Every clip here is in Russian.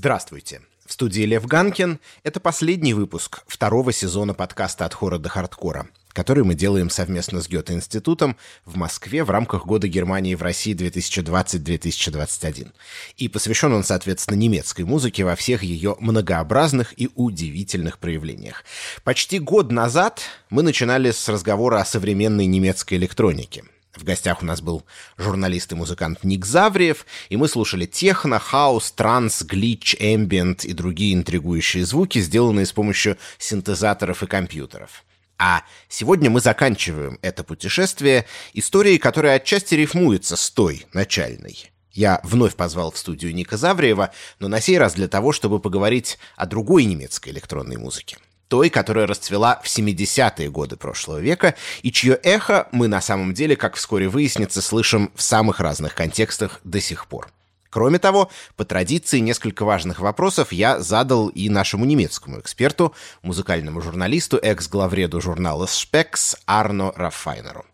Здравствуйте. В студии Лев Ганкин. Это последний выпуск второго сезона подкаста «От хора до хардкора», который мы делаем совместно с Гёте-институтом в Москве в рамках Года Германии в России 2020-2021. И посвящен он, соответственно, немецкой музыке во всех ее многообразных и удивительных проявлениях. Почти год назад мы начинали с разговора о современной немецкой электронике – в гостях у нас был журналист и музыкант Ник Завриев, и мы слушали техно, хаус, транс, глич, эмбиент и другие интригующие звуки, сделанные с помощью синтезаторов и компьютеров. А сегодня мы заканчиваем это путешествие историей, которая отчасти рифмуется с той начальной. Я вновь позвал в студию Ника Завриева, но на сей раз для того, чтобы поговорить о другой немецкой электронной музыке той, которая расцвела в 70-е годы прошлого века, и чье эхо мы на самом деле, как вскоре выяснится, слышим в самых разных контекстах до сих пор. Кроме того, по традиции несколько важных вопросов я задал и нашему немецкому эксперту, музыкальному журналисту, экс-главреду журнала «Спекс» Арно Раффайнеру.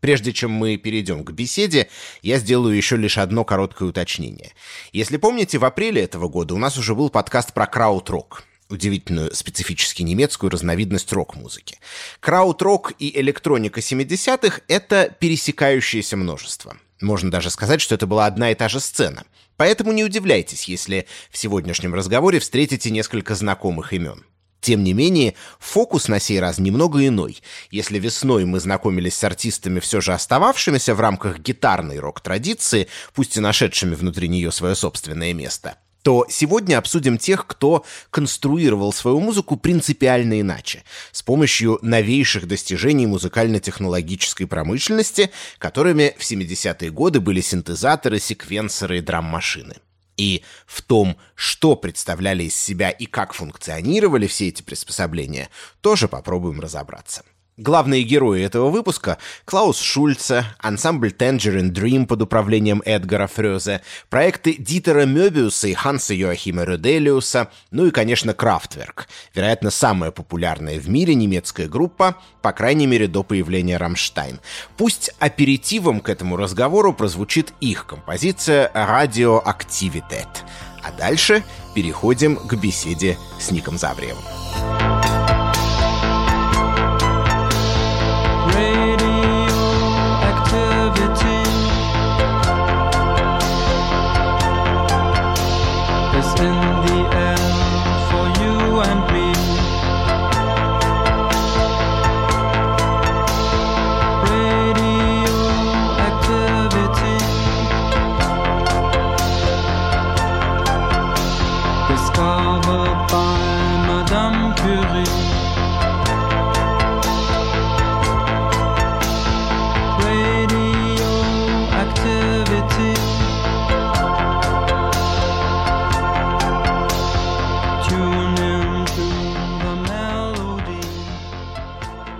Прежде чем мы перейдем к беседе, я сделаю еще лишь одно короткое уточнение. Если помните, в апреле этого года у нас уже был подкаст про крауд-рок удивительную специфически немецкую разновидность рок-музыки. Крауд-рок и электроника 70-х — это пересекающееся множество. Можно даже сказать, что это была одна и та же сцена. Поэтому не удивляйтесь, если в сегодняшнем разговоре встретите несколько знакомых имен. Тем не менее, фокус на сей раз немного иной. Если весной мы знакомились с артистами, все же остававшимися в рамках гитарной рок-традиции, пусть и нашедшими внутри нее свое собственное место — то сегодня обсудим тех, кто конструировал свою музыку принципиально иначе, с помощью новейших достижений музыкально-технологической промышленности, которыми в 70-е годы были синтезаторы, секвенсоры и драм-машины. И в том, что представляли из себя и как функционировали все эти приспособления, тоже попробуем разобраться. Главные герои этого выпуска — Клаус Шульце, ансамбль Tangerine Dream под управлением Эдгара Фрёзе, проекты Дитера Мёбиуса и Ханса Йоахима Рюделиуса, ну и, конечно, Крафтверк, вероятно, самая популярная в мире немецкая группа, по крайней мере, до появления Рамштайн. Пусть аперитивом к этому разговору прозвучит их композиция «Радиоактивитет». А дальше переходим к беседе с Ником Завриевым.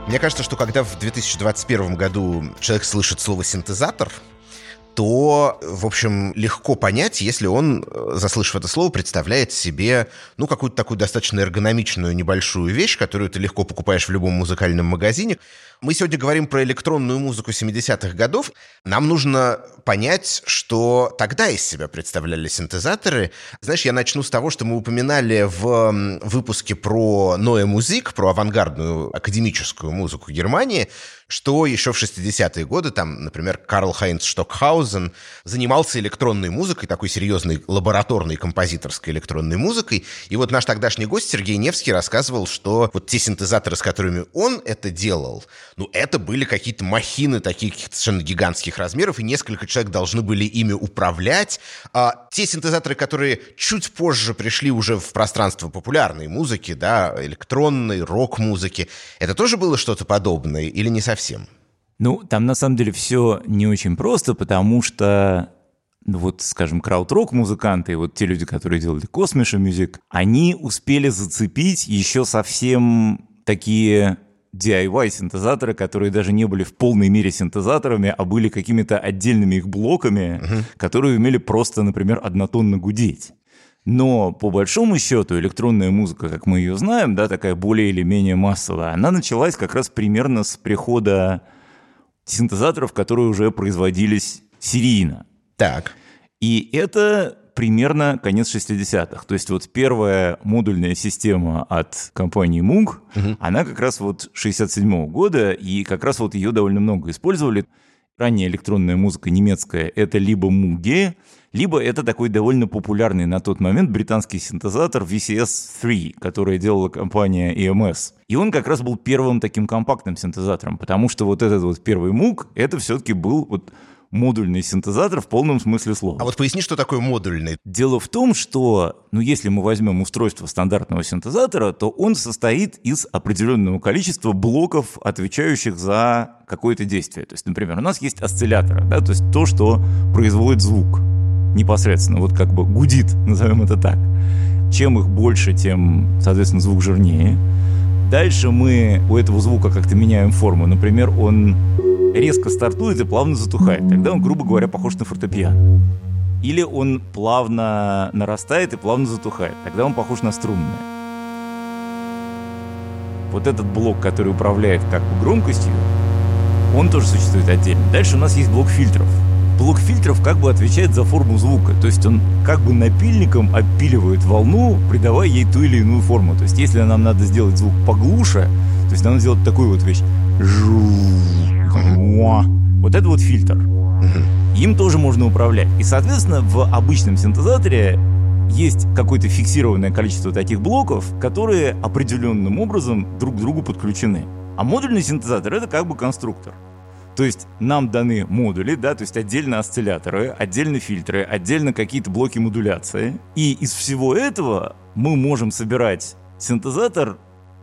Мне кажется, что когда в 2021 году человек слышит слово синтезатор, то, в общем, легко понять, если он, э, заслышав это слово, представляет себе, ну, какую-то такую достаточно эргономичную небольшую вещь, которую ты легко покупаешь в любом музыкальном магазине. Мы сегодня говорим про электронную музыку 70-х годов. Нам нужно понять, что тогда из себя представляли синтезаторы. Знаешь, я начну с того, что мы упоминали в выпуске про Ноэ Музик, про авангардную академическую музыку Германии, что еще в 60-е годы, там, например, Карл Хайнц Штокхаузен занимался электронной музыкой, такой серьезной лабораторной композиторской электронной музыкой. И вот наш тогдашний гость Сергей Невский рассказывал, что вот те синтезаторы, с которыми он это делал, ну, это были какие-то махины таких совершенно гигантских размеров, и несколько человек должны были ими управлять. А те синтезаторы, которые чуть позже пришли уже в пространство популярной музыки, да, электронной, рок-музыки, это тоже было что-то подобное или не совсем? Совсем. Ну, там на самом деле все не очень просто, потому что ну вот, скажем, крауд-рок музыканты, вот те люди, которые делали Космиша Мюзик, они успели зацепить еще совсем такие DIY-синтезаторы, которые даже не были в полной мере синтезаторами, а были какими-то отдельными их блоками, uh-huh. которые умели просто, например, однотонно гудеть. Но по большому счету электронная музыка, как мы ее знаем, да, такая более или менее массовая, она началась как раз примерно с прихода синтезаторов, которые уже производились серийно. Так. И это примерно конец 60-х. То есть вот первая модульная система от компании Moog, угу. она как раз вот 67-го года, и как раз вот ее довольно много использовали. Ранняя электронная музыка немецкая — это либо Muge, либо это такой довольно популярный на тот момент британский синтезатор VCS-3, который делала компания EMS. И он как раз был первым таким компактным синтезатором, потому что вот этот вот первый Moog, это все-таки был вот модульный синтезатор в полном смысле слова. А вот поясни, что такое модульный. Дело в том, что, ну, если мы возьмем устройство стандартного синтезатора, то он состоит из определенного количества блоков, отвечающих за какое-то действие. То есть, например, у нас есть осцилляторы, да, то есть то, что производит звук непосредственно, вот как бы гудит, назовем это так. Чем их больше, тем, соответственно, звук жирнее. Дальше мы у этого звука как-то меняем форму. Например, он резко стартует и плавно затухает. Тогда он, грубо говоря, похож на фортепиано. Или он плавно нарастает и плавно затухает. Тогда он похож на струнное. Вот этот блок, который управляет как бы громкостью, он тоже существует отдельно. Дальше у нас есть блок фильтров. Блок фильтров как бы отвечает за форму звука. То есть он как бы напильником опиливает волну, придавая ей ту или иную форму. То есть если нам надо сделать звук поглуше, то есть нам сделать такую вот вещь. Вот это вот фильтр. Им тоже можно управлять. И, соответственно, в обычном синтезаторе есть какое-то фиксированное количество таких блоков, которые определенным образом друг к другу подключены. А модульный синтезатор — это как бы конструктор. То есть нам даны модули, да, то есть отдельно осцилляторы, отдельно фильтры, отдельно какие-то блоки модуляции. И из всего этого мы можем собирать синтезатор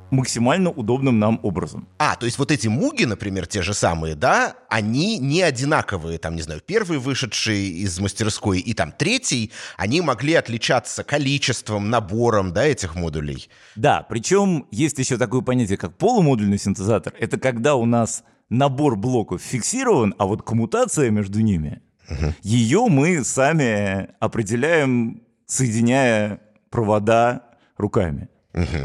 максимально удобным нам образом. А, то есть вот эти муги, например, те же самые, да, они не одинаковые, там, не знаю, первый вышедший из мастерской и там третий, они могли отличаться количеством, набором, да, этих модулей. Да, причем есть еще такое понятие, как полумодульный синтезатор. Это когда у нас набор блоков фиксирован, а вот коммутация между ними, угу. ее мы сами определяем, соединяя провода руками.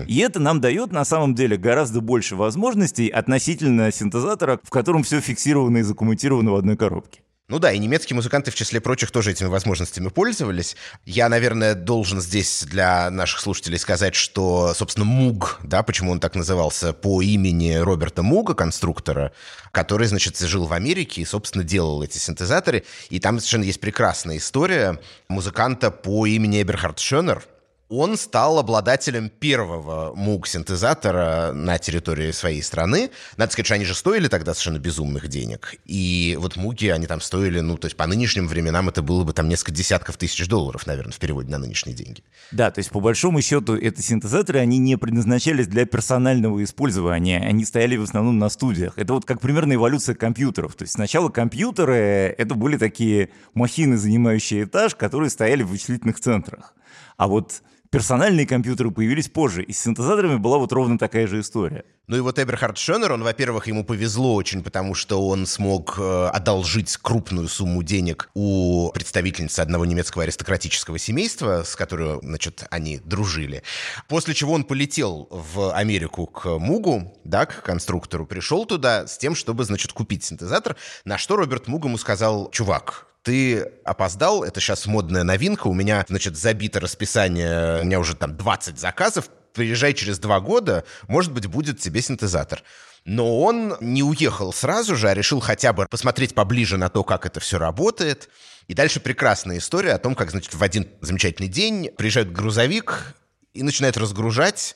И это нам дает на самом деле гораздо больше возможностей относительно синтезатора, в котором все фиксировано и закоммутировано в одной коробке. Ну да, и немецкие музыканты, в числе прочих, тоже этими возможностями пользовались. Я, наверное, должен здесь для наших слушателей сказать, что, собственно, Муг, да, почему он так назывался, по имени Роберта Муга, конструктора, который, значит, жил в Америке и, собственно, делал эти синтезаторы. И там совершенно есть прекрасная история музыканта по имени Эберхард Шонер, он стал обладателем первого муг-синтезатора на территории своей страны. Надо сказать, что они же стоили тогда совершенно безумных денег. И вот муги, они там стоили, ну, то есть по нынешним временам это было бы там несколько десятков тысяч долларов, наверное, в переводе на нынешние деньги. Да, то есть по большому счету эти синтезаторы, они не предназначались для персонального использования, они стояли в основном на студиях. Это вот как примерно эволюция компьютеров. То есть сначала компьютеры, это были такие махины, занимающие этаж, которые стояли в вычислительных центрах. А вот персональные компьютеры появились позже, и с синтезаторами была вот ровно такая же история. Ну и вот Эберхард Шонер, он, во-первых, ему повезло очень, потому что он смог э, одолжить крупную сумму денег у представительницы одного немецкого аристократического семейства, с которой, значит, они дружили. После чего он полетел в Америку к Мугу, да, к конструктору, пришел туда с тем, чтобы, значит, купить синтезатор, на что Роберт Муг ему сказал, чувак, ты опоздал, это сейчас модная новинка, у меня, значит, забито расписание, у меня уже там 20 заказов, приезжай через два года, может быть, будет тебе синтезатор. Но он не уехал сразу же, а решил хотя бы посмотреть поближе на то, как это все работает. И дальше прекрасная история о том, как, значит, в один замечательный день приезжает грузовик и начинает разгружать,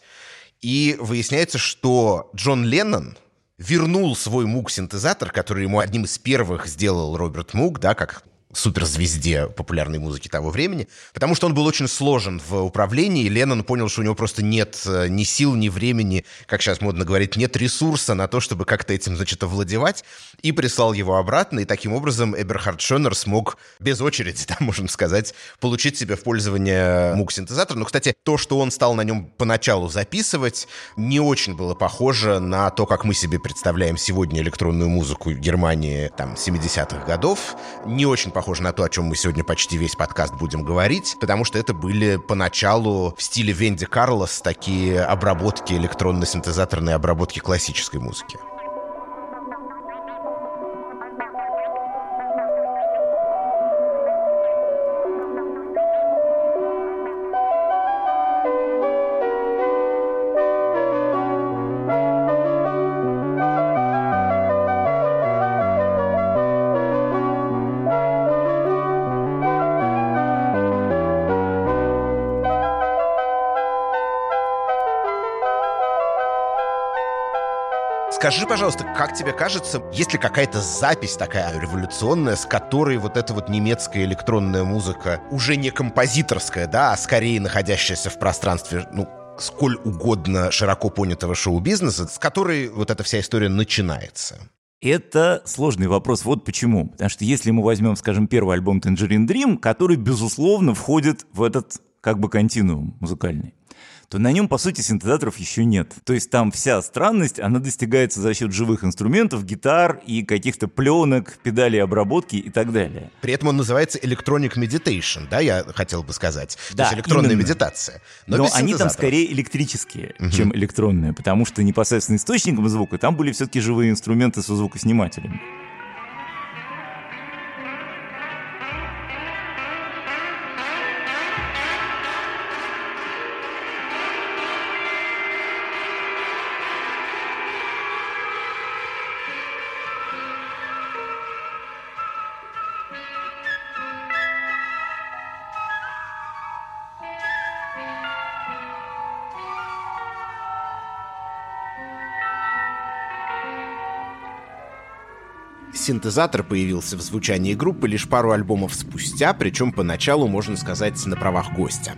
и выясняется, что Джон Леннон, вернул свой мук-синтезатор, который ему одним из первых сделал Роберт Мук, да, как суперзвезде популярной музыки того времени, потому что он был очень сложен в управлении, и Леннон понял, что у него просто нет э, ни сил, ни времени, как сейчас модно говорить, нет ресурса на то, чтобы как-то этим, значит, овладевать, и прислал его обратно, и таким образом Эберхард Шонер смог без очереди, да, можем сказать, получить себе в пользование мук-синтезатор. Но, кстати, то, что он стал на нем поначалу записывать, не очень было похоже на то, как мы себе представляем сегодня электронную музыку Германии, там, 70-х годов. Не очень похоже похоже на то, о чем мы сегодня почти весь подкаст будем говорить, потому что это были поначалу в стиле Венди Карлос такие обработки электронно-синтезаторной обработки классической музыки. Скажи, пожалуйста, как тебе кажется, есть ли какая-то запись такая революционная, с которой вот эта вот немецкая электронная музыка, уже не композиторская, да, а скорее находящаяся в пространстве, ну, сколь угодно широко понятого шоу-бизнеса, с которой вот эта вся история начинается? Это сложный вопрос. Вот почему. Потому что если мы возьмем, скажем, первый альбом Tangerine Dream, который, безусловно, входит в этот как бы континуум музыкальный то на нем, по сути, синтезаторов еще нет. То есть там вся странность, она достигается за счет живых инструментов, гитар и каких-то пленок, педалей обработки и так далее. При этом он называется Electronic Meditation, да, я хотел бы сказать. Да, То есть электронная именно. медитация. Но, Но они там скорее электрические, угу. чем электронные, потому что непосредственно источником звука там были все-таки живые инструменты со звукоснимателями. Синтезатор появился в звучании группы лишь пару альбомов спустя, причем поначалу, можно сказать, на правах гостя.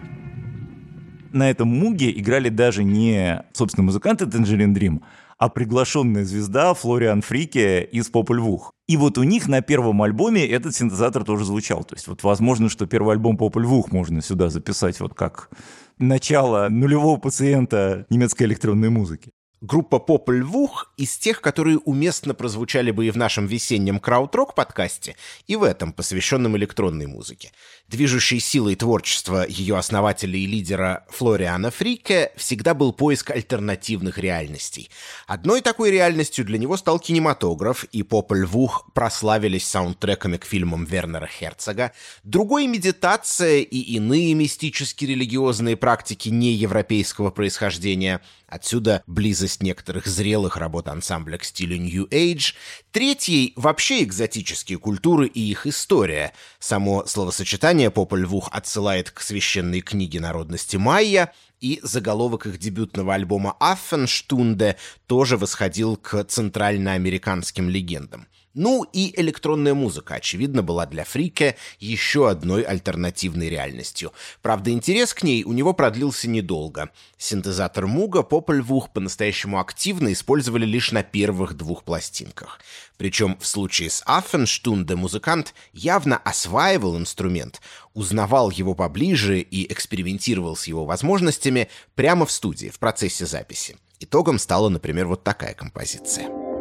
На этом муге играли даже не, собственно, музыканты Tangerine Dream, а приглашенная звезда Флориан Фрике из Популь Вух. И вот у них на первом альбоме этот синтезатор тоже звучал. То есть вот возможно, что первый альбом Популь Вух можно сюда записать вот как начало нулевого пациента немецкой электронной музыки. Группа Поп Львух из тех, которые уместно прозвучали бы и в нашем весеннем краудрок подкасте, и в этом, посвященном электронной музыке. Движущей силой творчества ее основателя и лидера Флориана Фрике всегда был поиск альтернативных реальностей. Одной такой реальностью для него стал кинематограф, и Поп Львух прославились саундтреками к фильмам Вернера Херцога, другой — медитация и иные мистически-религиозные практики неевропейского происхождения — Отсюда близость некоторых зрелых работ ансамбля к стилю New Age. Третьей — вообще экзотические культуры и их история. Само словосочетание «Пополь-Вух» отсылает к священной книге народности майя, и заголовок их дебютного альбома «Аффенштунде» тоже восходил к центральноамериканским легендам. Ну и электронная музыка, очевидно, была для Фрике еще одной альтернативной реальностью. Правда, интерес к ней у него продлился недолго. Синтезатор Муга Попольвух по-настоящему активно использовали лишь на первых двух пластинках. Причем в случае с Аффенштунде музыкант явно осваивал инструмент, узнавал его поближе и экспериментировал с его возможностями прямо в студии, в процессе записи. Итогом стала, например, вот такая композиция.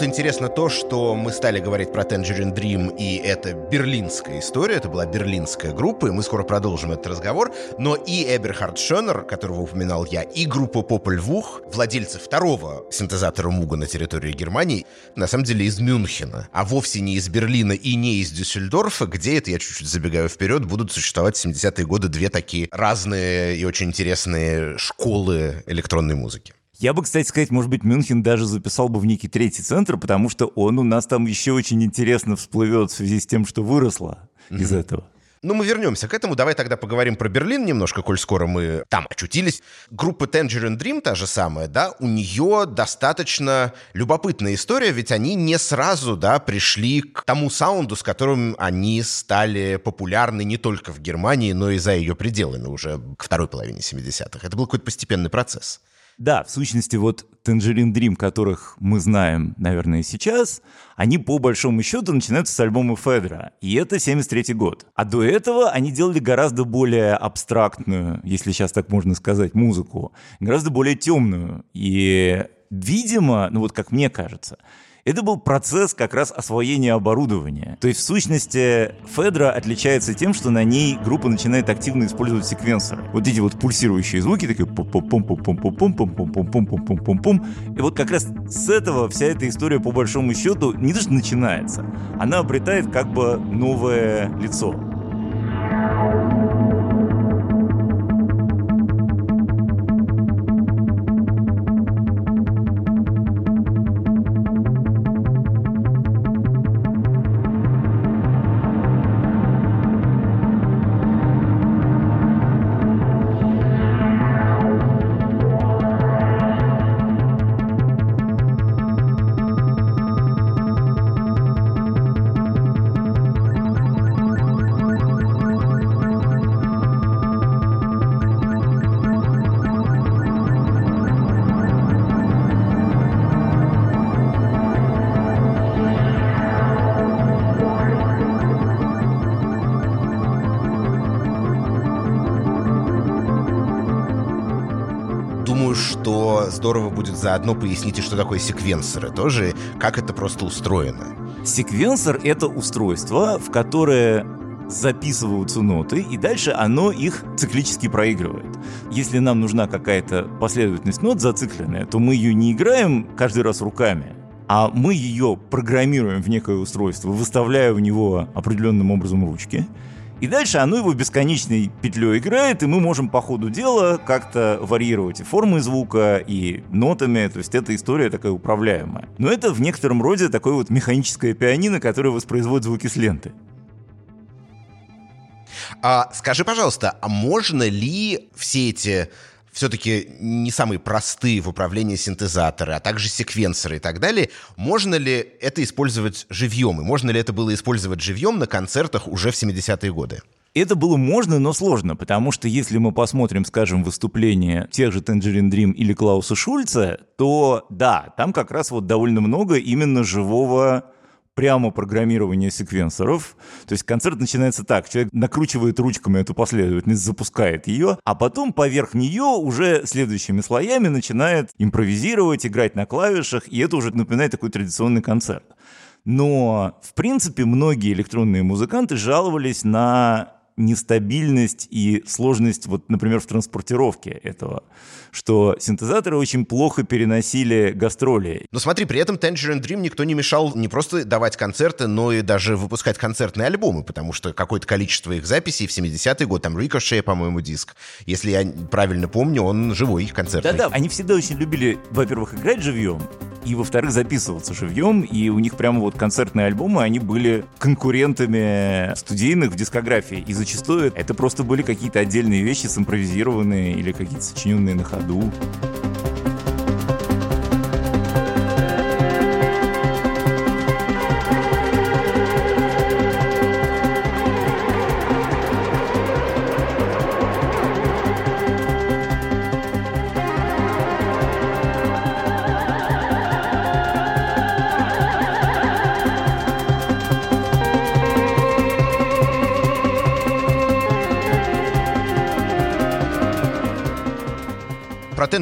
Тут интересно то, что мы стали говорить про Tangerine Dream, и это берлинская история, это была берлинская группа, и мы скоро продолжим этот разговор, но и Эберхард Шонер, которого упоминал я, и группа Попель Вух, владельцы второго синтезатора Муга на территории Германии, на самом деле из Мюнхена, а вовсе не из Берлина и не из Дюссельдорфа, где, это я чуть-чуть забегаю вперед, будут существовать в 70-е годы две такие разные и очень интересные школы электронной музыки. Я бы, кстати сказать, может быть, Мюнхен даже записал бы в некий третий центр, потому что он у нас там еще очень интересно всплывет в связи с тем, что выросло mm-hmm. из этого. Ну, мы вернемся к этому. Давай тогда поговорим про Берлин немножко, коль скоро мы там очутились. Группа Tangerine Dream, та же самая, да, у нее достаточно любопытная история, ведь они не сразу, да, пришли к тому саунду, с которым они стали популярны не только в Германии, но и за ее пределами уже к второй половине 70-х. Это был какой-то постепенный процесс. Да, в сущности, вот Tangerine Dream, которых мы знаем, наверное, сейчас, они по большому счету начинаются с альбома Федора, и это 73 год. А до этого они делали гораздо более абстрактную, если сейчас так можно сказать, музыку, гораздо более темную. И, видимо, ну вот как мне кажется, Это был процесс как раз освоения оборудования. То есть, в сущности, Федра отличается тем, что на ней группа начинает активно использовать секвенсоры. Вот эти вот пульсирующие звуки, такие пум пум пум пум пум пум пум пум пум пум пум пум пум пум И вот как раз с этого вся эта история, по большому счету, не то что начинается, она обретает как бы новое лицо. Заодно пояснить, что такое секвенсоры тоже, как это просто устроено. Секвенсор — это устройство, в которое записываются ноты, и дальше оно их циклически проигрывает. Если нам нужна какая-то последовательность нот зацикленная, то мы ее не играем каждый раз руками, а мы ее программируем в некое устройство, выставляя в него определенным образом ручки, и дальше оно его бесконечной петлей играет, и мы можем по ходу дела как-то варьировать и формы звука, и нотами, то есть эта история такая управляемая. Но это в некотором роде такое вот механическое пианино, которое воспроизводит звуки с ленты. А, скажи, пожалуйста, а можно ли все эти все-таки не самые простые в управлении синтезаторы, а также секвенсоры и так далее, можно ли это использовать живьем? И можно ли это было использовать живьем на концертах уже в 70-е годы? Это было можно, но сложно, потому что если мы посмотрим, скажем, выступление тех же Tangerine Dream или Клауса Шульца, то да, там как раз вот довольно много именно живого прямо программирование секвенсоров. То есть концерт начинается так. Человек накручивает ручками эту последовательность, запускает ее, а потом поверх нее уже следующими слоями начинает импровизировать, играть на клавишах, и это уже напоминает такой традиционный концерт. Но, в принципе, многие электронные музыканты жаловались на нестабильность и сложность, вот, например, в транспортировке этого, что синтезаторы очень плохо переносили гастроли. Но смотри, при этом Tangerine Dream никто не мешал не просто давать концерты, но и даже выпускать концертные альбомы, потому что какое-то количество их записей в 70-й год, там Ricochet, по-моему, диск, если я правильно помню, он живой концертный. Да-да, они всегда очень любили, во-первых, играть живьем, и, во-вторых, записываться живьем, и у них прямо вот концертные альбомы, они были конкурентами студийных в дискографии, и зачастую это просто были какие-то отдельные вещи, симпровизированные или какие-то сочиненные на ходу.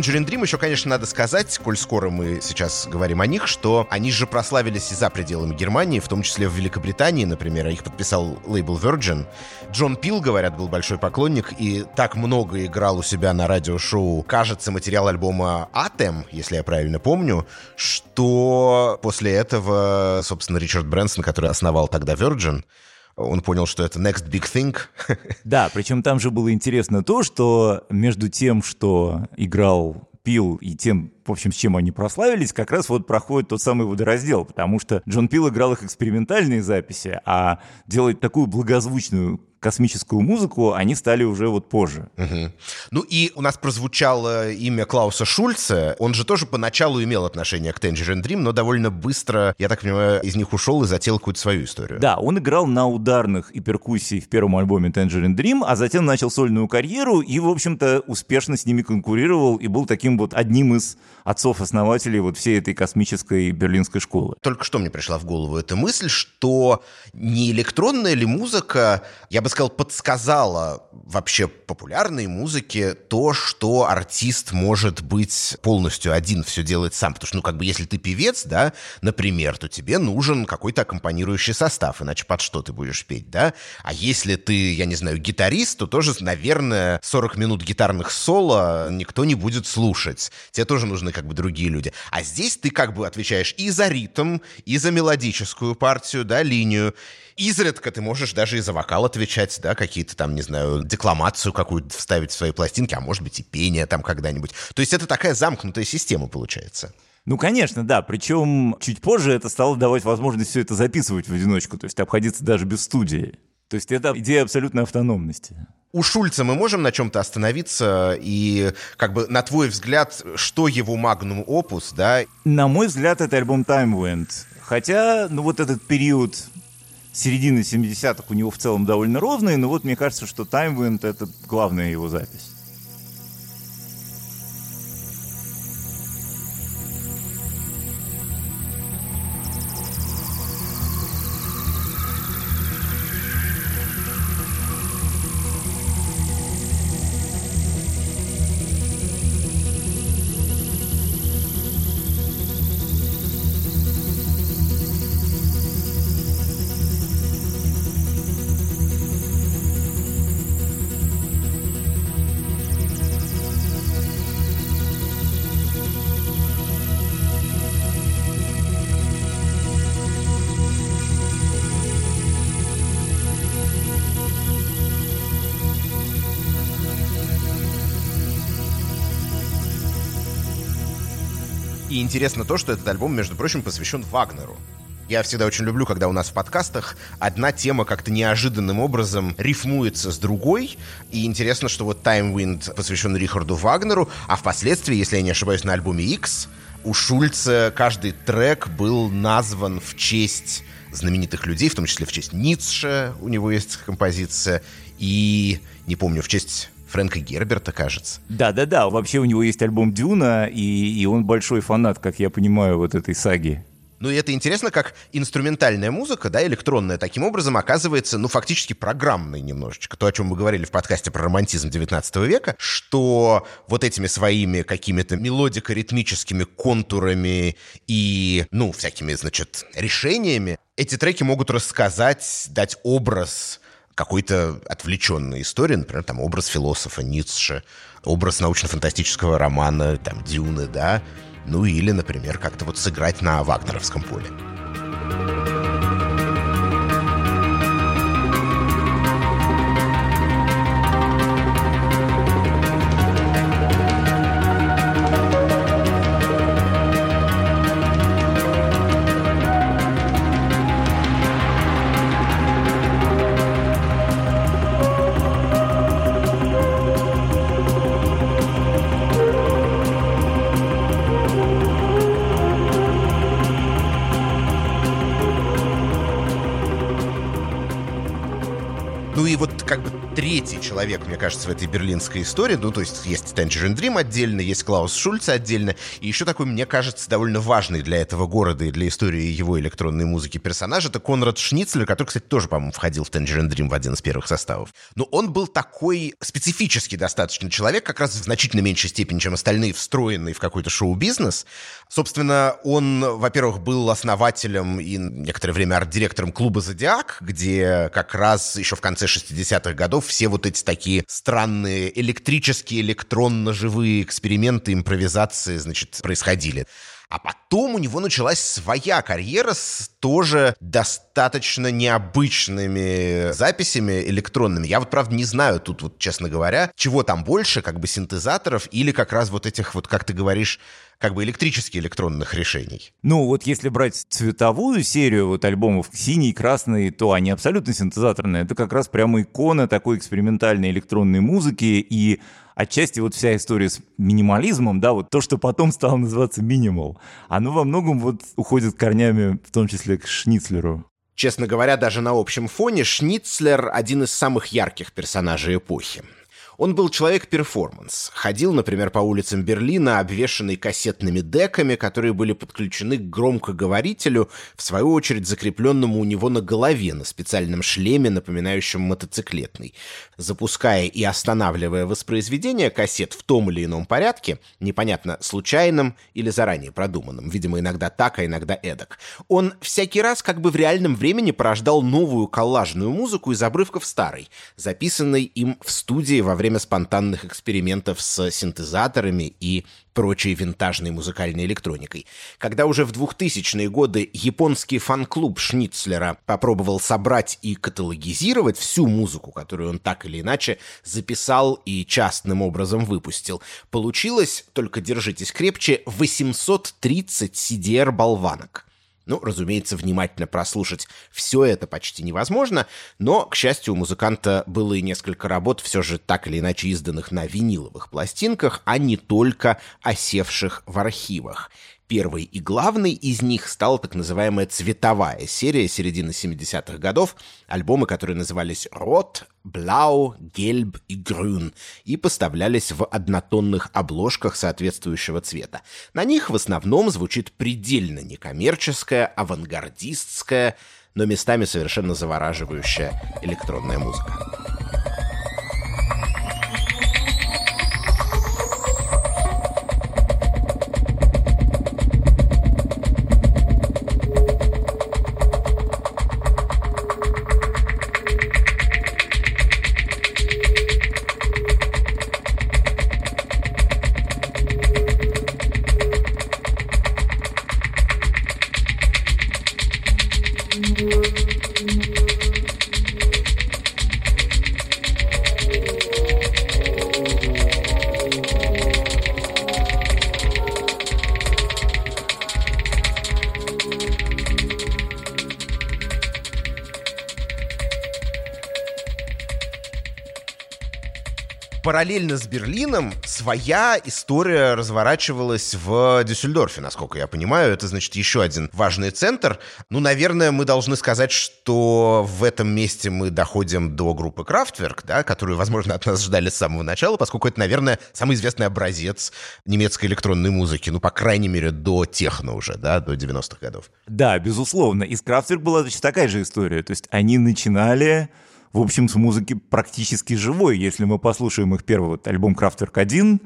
Tangerine Dream еще, конечно, надо сказать, коль скоро мы сейчас говорим о них, что они же прославились и за пределами Германии, в том числе в Великобритании, например, их подписал лейбл Virgin. Джон Пил, говорят, был большой поклонник и так много играл у себя на радиошоу, кажется, материал альбома Atem, если я правильно помню, что после этого, собственно, Ричард Брэнсон, который основал тогда Virgin, он понял, что это next big thing. Да, причем там же было интересно то, что между тем, что играл Пил и тем, в общем, с чем они прославились, как раз вот проходит тот самый водораздел, потому что Джон Пил играл их экспериментальные записи, а делать такую благозвучную космическую музыку они стали уже вот позже. Угу. Ну и у нас прозвучало имя Клауса Шульца. Он же тоже поначалу имел отношение к Tangerine Dream, но довольно быстро, я так понимаю, из них ушел и затеял какую-то свою историю. Да, он играл на ударных и перкуссии в первом альбоме Tangerine Dream, а затем начал сольную карьеру и, в общем-то, успешно с ними конкурировал и был таким вот одним из отцов-основателей вот всей этой космической берлинской школы. Только что мне пришла в голову эта мысль, что не электронная ли музыка, я бы бы сказал, подсказала вообще популярной музыке то, что артист может быть полностью один все делать сам. Потому что, ну, как бы, если ты певец, да, например, то тебе нужен какой-то аккомпанирующий состав, иначе под что ты будешь петь, да? А если ты, я не знаю, гитарист, то тоже, наверное, 40 минут гитарных соло никто не будет слушать. Тебе тоже нужны как бы другие люди. А здесь ты как бы отвечаешь и за ритм, и за мелодическую партию, да, линию. Изредка ты можешь даже и за вокал отвечать, да, какие-то там, не знаю, декламацию какую-то вставить в свои пластинки, а может быть и пение там когда-нибудь. То есть это такая замкнутая система получается. Ну, конечно, да. Причем чуть позже это стало давать возможность все это записывать в одиночку, то есть обходиться даже без студии. То есть это идея абсолютной автономности. У Шульца мы можем на чем-то остановиться и, как бы, на твой взгляд, что его магнум опус, да? На мой взгляд, это альбом Time Went. Хотя, ну вот этот период середины 70-х у него в целом довольно ровный, но вот мне кажется, что Time Went — это главная его запись. И интересно то, что этот альбом, между прочим, посвящен Вагнеру. Я всегда очень люблю, когда у нас в подкастах одна тема как-то неожиданным образом рифмуется с другой. И интересно, что вот Time Wind посвящен Рихарду Вагнеру, а впоследствии, если я не ошибаюсь, на альбоме X у Шульца каждый трек был назван в честь знаменитых людей, в том числе в честь Ницше у него есть композиция, и, не помню, в честь Фрэнка Герберта, кажется. Да-да-да, вообще у него есть альбом «Дюна», и, и он большой фанат, как я понимаю, вот этой саги. Ну и это интересно, как инструментальная музыка, да, электронная, таким образом оказывается, ну, фактически программной немножечко. То, о чем мы говорили в подкасте про романтизм 19 века, что вот этими своими какими-то мелодико-ритмическими контурами и, ну, всякими, значит, решениями эти треки могут рассказать, дать образ какой-то отвлеченной истории, например, там образ философа Ницше, образ научно-фантастического романа, там, Дюны, да, ну или, например, как-то вот сыграть на вагнеровском поле. Третий человек, мне кажется, в этой берлинской истории. Ну, то есть есть Tangerine Dream отдельно, есть Клаус Шульц отдельно. И еще такой, мне кажется, довольно важный для этого города и для истории его электронной музыки персонаж. Это Конрад Шницлер, который, кстати, тоже, по-моему, входил в Tangerine Dream в один из первых составов. Но он был такой специфический достаточно человек, как раз в значительно меньшей степени, чем остальные, встроенный в какой-то шоу-бизнес. Собственно, он, во-первых, был основателем и некоторое время арт-директором клуба «Зодиак», где как раз еще в конце 60-х годов все вот эти такие странные электрические, электронно-живые эксперименты, импровизации, значит, происходили. А потом у него началась своя карьера с тоже достаточно необычными записями электронными. Я вот, правда, не знаю тут, вот, честно говоря, чего там больше, как бы синтезаторов или как раз вот этих вот, как ты говоришь, как бы электрически электронных решений. Ну, вот если брать цветовую серию вот альбомов синий, красный, то они абсолютно синтезаторные. Это как раз прямо икона такой экспериментальной электронной музыки, и отчасти вот вся история с минимализмом, да, вот то, что потом стало называться минимал, оно во многом вот уходит корнями, в том числе к Шницлеру. Честно говоря, даже на общем фоне Шницлер один из самых ярких персонажей эпохи. Он был человек-перформанс. Ходил, например, по улицам Берлина, обвешанный кассетными деками, которые были подключены к громкоговорителю, в свою очередь закрепленному у него на голове, на специальном шлеме, напоминающем мотоциклетный. Запуская и останавливая воспроизведение кассет в том или ином порядке, непонятно, случайным или заранее продуманным, видимо, иногда так, а иногда эдак, он всякий раз как бы в реальном времени порождал новую коллажную музыку из обрывков старой, записанной им в студии во время спонтанных экспериментов с синтезаторами и прочей винтажной музыкальной электроникой. Когда уже в 2000-е годы японский фан-клуб Шницлера попробовал собрать и каталогизировать всю музыку, которую он так или иначе записал и частным образом выпустил, получилось, только держитесь крепче, 830 CDR-болванок. Ну, разумеется, внимательно прослушать все это почти невозможно, но, к счастью, у музыканта было и несколько работ, все же так или иначе изданных на виниловых пластинках, а не только осевших в архивах. Первой и главной из них стала так называемая цветовая серия середины 70-х годов, альбомы, которые назывались «Рот», «Бlau», «Гельб» и «Грюн» и поставлялись в однотонных обложках соответствующего цвета. На них в основном звучит предельно некоммерческая, авангардистская, но местами совершенно завораживающая электронная музыка. Параллельно с Берлином своя история разворачивалась в Дюссельдорфе, насколько я понимаю. Это, значит, еще один важный центр. Ну, наверное, мы должны сказать, что в этом месте мы доходим до группы Kraftwerk, да, которую, возможно, от нас ждали с самого начала, поскольку это, наверное, самый известный образец немецкой электронной музыки. Ну, по крайней мере, до техно уже, да, до 90-х годов. Да, безусловно. И с Kraftwerk была точно такая же история. То есть они начинали в общем, с музыки практически живой. Если мы послушаем их первый вот альбом «Крафтверк 1»,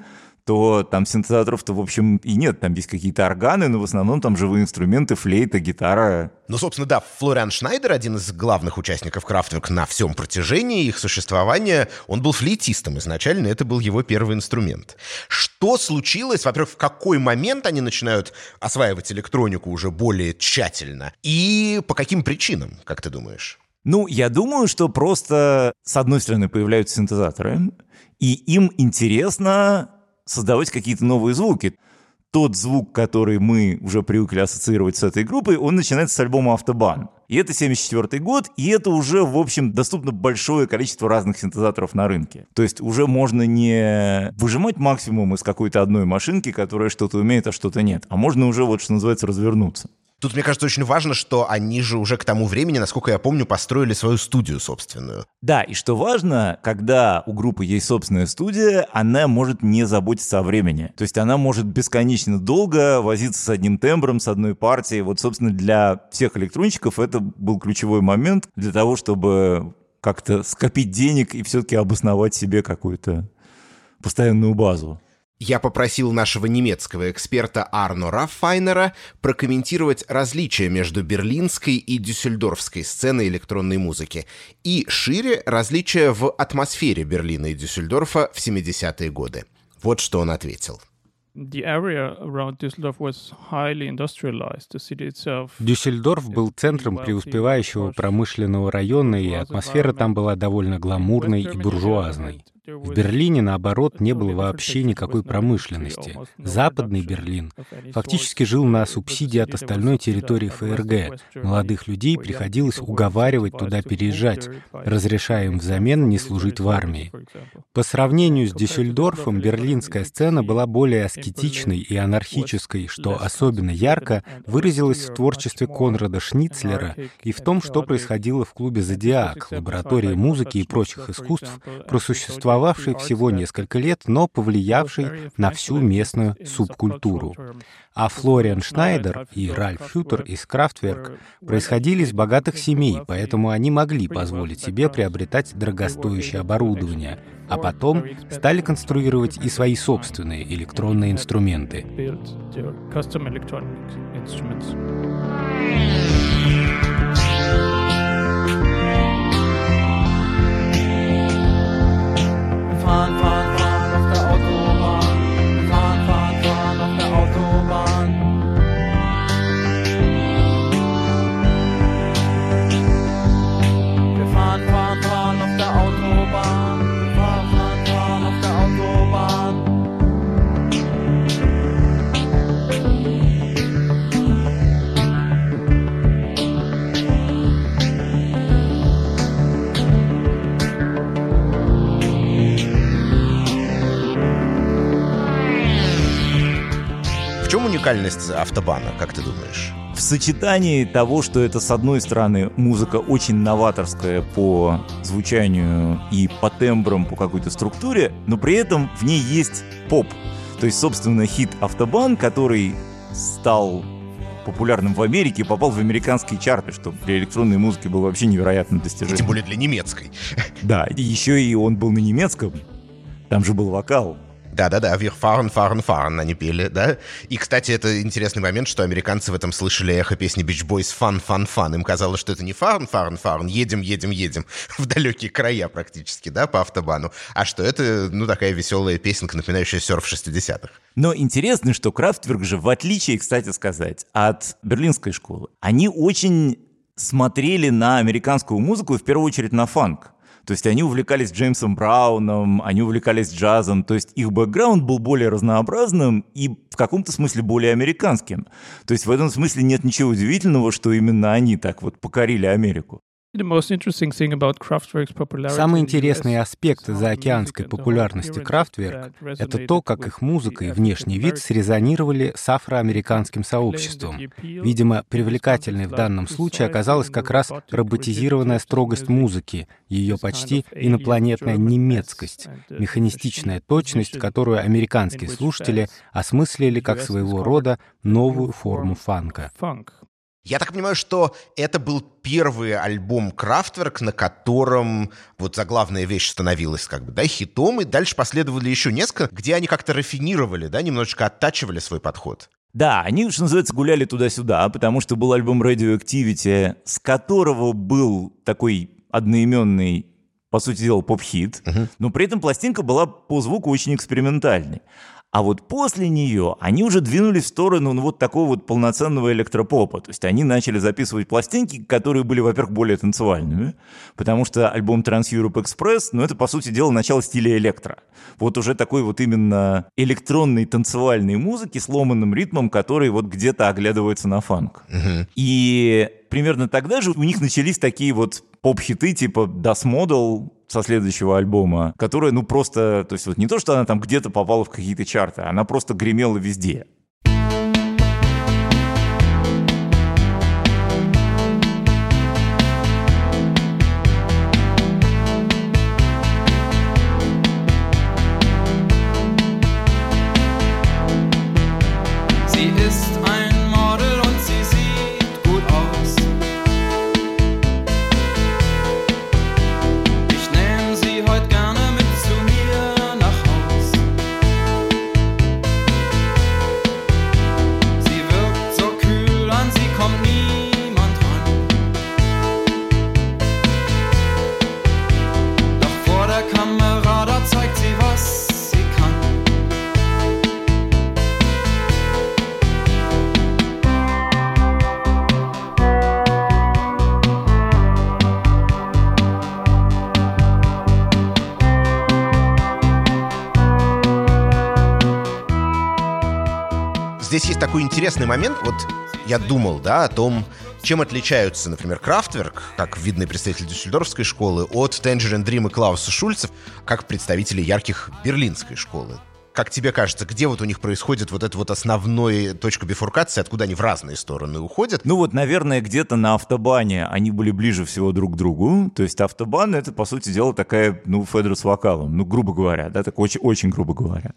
то там синтезаторов-то, в общем, и нет. Там есть какие-то органы, но в основном там живые инструменты, флейта, гитара. Ну, собственно, да, Флориан Шнайдер, один из главных участников Крафтверк на всем протяжении их существования, он был флейтистом изначально, это был его первый инструмент. Что случилось? Во-первых, в какой момент они начинают осваивать электронику уже более тщательно? И по каким причинам, как ты думаешь? Ну, я думаю, что просто, с одной стороны, появляются синтезаторы, и им интересно создавать какие-то новые звуки. Тот звук, который мы уже привыкли ассоциировать с этой группой, он начинается с альбома «Автобан». И это 74 год, и это уже, в общем, доступно большое количество разных синтезаторов на рынке. То есть уже можно не выжимать максимум из какой-то одной машинки, которая что-то умеет, а что-то нет, а можно уже, вот что называется, развернуться. Тут, мне кажется, очень важно, что они же уже к тому времени, насколько я помню, построили свою студию собственную. Да, и что важно, когда у группы есть собственная студия, она может не заботиться о времени. То есть она может бесконечно долго возиться с одним тембром, с одной партией. Вот, собственно, для всех электронщиков это был ключевой момент для того, чтобы как-то скопить денег и все-таки обосновать себе какую-то постоянную базу. Я попросил нашего немецкого эксперта Арно Раффайнера прокомментировать различия между берлинской и дюссельдорфской сценой электронной музыки и шире различия в атмосфере Берлина и Дюссельдорфа в 70-е годы. Вот что он ответил. Дюссельдорф был центром преуспевающего промышленного района, и атмосфера там была довольно гламурной и буржуазной. В Берлине, наоборот, не было вообще никакой промышленности. Западный Берлин фактически жил на субсидии от остальной территории ФРГ. Молодых людей приходилось уговаривать туда переезжать, разрешая им взамен не служить в армии. По сравнению с Дюссельдорфом, берлинская сцена была более аскетичной и анархической, что особенно ярко выразилось в творчестве Конрада Шницлера и в том, что происходило в клубе «Зодиак», лаборатории музыки и прочих искусств, просуществовавшей существовавший всего несколько лет, но повлиявший на всю местную субкультуру. А Флориан Шнайдер и Ральф Шютер из Крафтверк происходили из богатых семей, поэтому они могли позволить себе приобретать дорогостоящее оборудование, а потом стали конструировать и свои собственные электронные инструменты. fun, fun. Уникальность автобана, как ты думаешь? В сочетании того, что это, с одной стороны, музыка очень новаторская по звучанию и по тембрам, по какой-то структуре, но при этом в ней есть поп. То есть, собственно, хит «Автобан», который стал популярным в Америке, попал в американские чарты, что для электронной музыки было вообще невероятным И достижением. тем более для немецкой. Да, и еще и он был на немецком. Там же был вокал. Да-да-да, wir fahren, fahren, fahren, они пели, да? И, кстати, это интересный момент, что американцы в этом слышали эхо песни Beach Boys «Fun, fun, fun». Им казалось, что это не «fahren, fahren, fahren», «едем, едем, едем» в далекие края практически, да, по автобану, а что это, ну, такая веселая песенка, напоминающая серф 60-х. Но интересно, что Крафтверк же, в отличие, кстати сказать, от берлинской школы, они очень смотрели на американскую музыку в первую очередь на фанк. То есть они увлекались Джеймсом Брауном, они увлекались джазом, то есть их бэкграунд был более разнообразным и в каком-то смысле более американским. То есть в этом смысле нет ничего удивительного, что именно они так вот покорили Америку. Самый интересный аспект заокеанской популярности Крафтверк — это то, как их музыка и внешний вид срезонировали с афроамериканским сообществом. Видимо, привлекательной в данном случае оказалась как раз роботизированная строгость музыки, ее почти инопланетная немецкость, механистичная точность, которую американские слушатели осмыслили как своего рода новую форму фанка. Я так понимаю, что это был первый альбом Крафтверк, на котором вот заглавная вещь становилась как бы, да, хитом, и дальше последовали еще несколько, где они как-то рафинировали, да, немножечко оттачивали свой подход. Да, они, что называется, гуляли туда-сюда, потому что был альбом Radioactivity, с которого был такой одноименный по сути дела, поп-хит, но при этом пластинка была по звуку очень экспериментальной. А вот после нее они уже двинулись в сторону ну, вот такого вот полноценного электропопа. То есть они начали записывать пластинки, которые были, во-первых, более танцевальными, потому что альбом Trans Europe Express, ну это, по сути дела, начало стиля электро. Вот уже такой вот именно электронной танцевальной музыки с ломанным ритмом, который вот где-то оглядывается на фанк. И примерно тогда же у них начались такие вот поп-хиты типа Das Model со следующего альбома, которая, ну, просто, то есть вот не то, что она там где-то попала в какие-то чарты, она просто гремела везде. Такой интересный момент. Вот я думал, да, о том, чем отличаются, например, Крафтверк, как видный представитель Дюссельдорфской школы, от Tangerine Dream и Клауса Шульцев, как представители ярких берлинской школы. как тебе кажется, где вот у них происходит вот эта вот основная точка бифуркации, откуда они в разные стороны уходят? Ну вот, наверное, где-то на автобане они были ближе всего друг к другу. То есть автобан — это, по сути дела, такая, ну, Федор с вокалом, ну, грубо говоря, да, так очень, очень грубо говоря.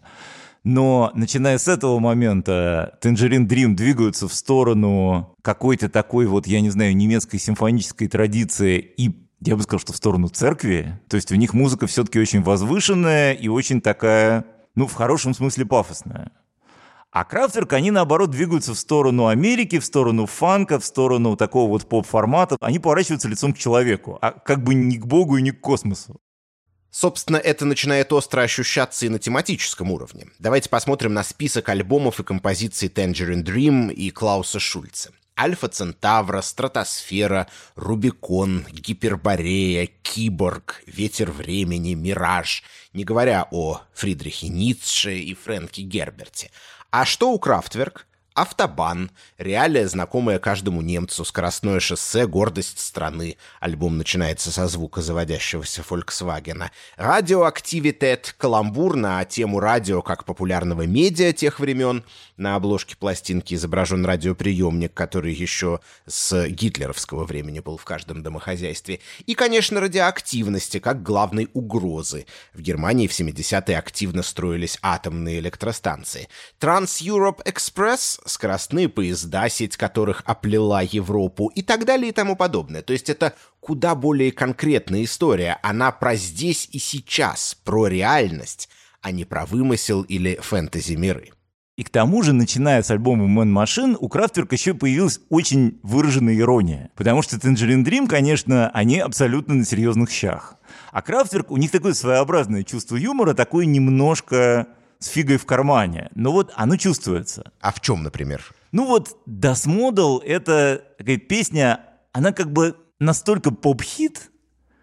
Но начиная с этого момента Tangerine Dream двигаются в сторону какой-то такой вот, я не знаю, немецкой симфонической традиции и я бы сказал, что в сторону церкви. То есть у них музыка все-таки очень возвышенная и очень такая, ну, в хорошем смысле пафосная. А Крафтверк, они, наоборот, двигаются в сторону Америки, в сторону фанка, в сторону такого вот поп-формата. Они поворачиваются лицом к человеку, а как бы не к Богу и не к космосу. Собственно, это начинает остро ощущаться и на тематическом уровне. Давайте посмотрим на список альбомов и композиций Tangerine Dream и Клауса Шульца. Альфа Центавра, Стратосфера, Рубикон, Гиперборея, Киборг, Ветер времени, Мираж, не говоря о Фридрихе Ницше и Фрэнке Герберте. А что у Крафтверк? Автобан, реалия, знакомая каждому немцу, скоростное шоссе, гордость страны. Альбом начинается со звука заводящегося Фольксвагена. Радиоактивитет, каламбур на тему радио как популярного медиа тех времен. На обложке пластинки изображен радиоприемник, который еще с гитлеровского времени был в каждом домохозяйстве. И, конечно, радиоактивности как главной угрозы. В Германии в 70-е активно строились атомные электростанции. Trans-Europe Express скоростные поезда, сеть которых оплела Европу и так далее и тому подобное. То есть это куда более конкретная история. Она про здесь и сейчас, про реальность, а не про вымысел или фэнтези-миры. И к тому же, начиная с альбома Man Machine, у Крафтверк еще появилась очень выраженная ирония. Потому что Tangerine Dream, конечно, они абсолютно на серьезных щах. А Крафтверк, у них такое своеобразное чувство юмора, такое немножко с фигой в кармане. Но вот оно чувствуется. А в чем, например? Ну вот Das Model — это такая песня, она как бы настолько поп-хит,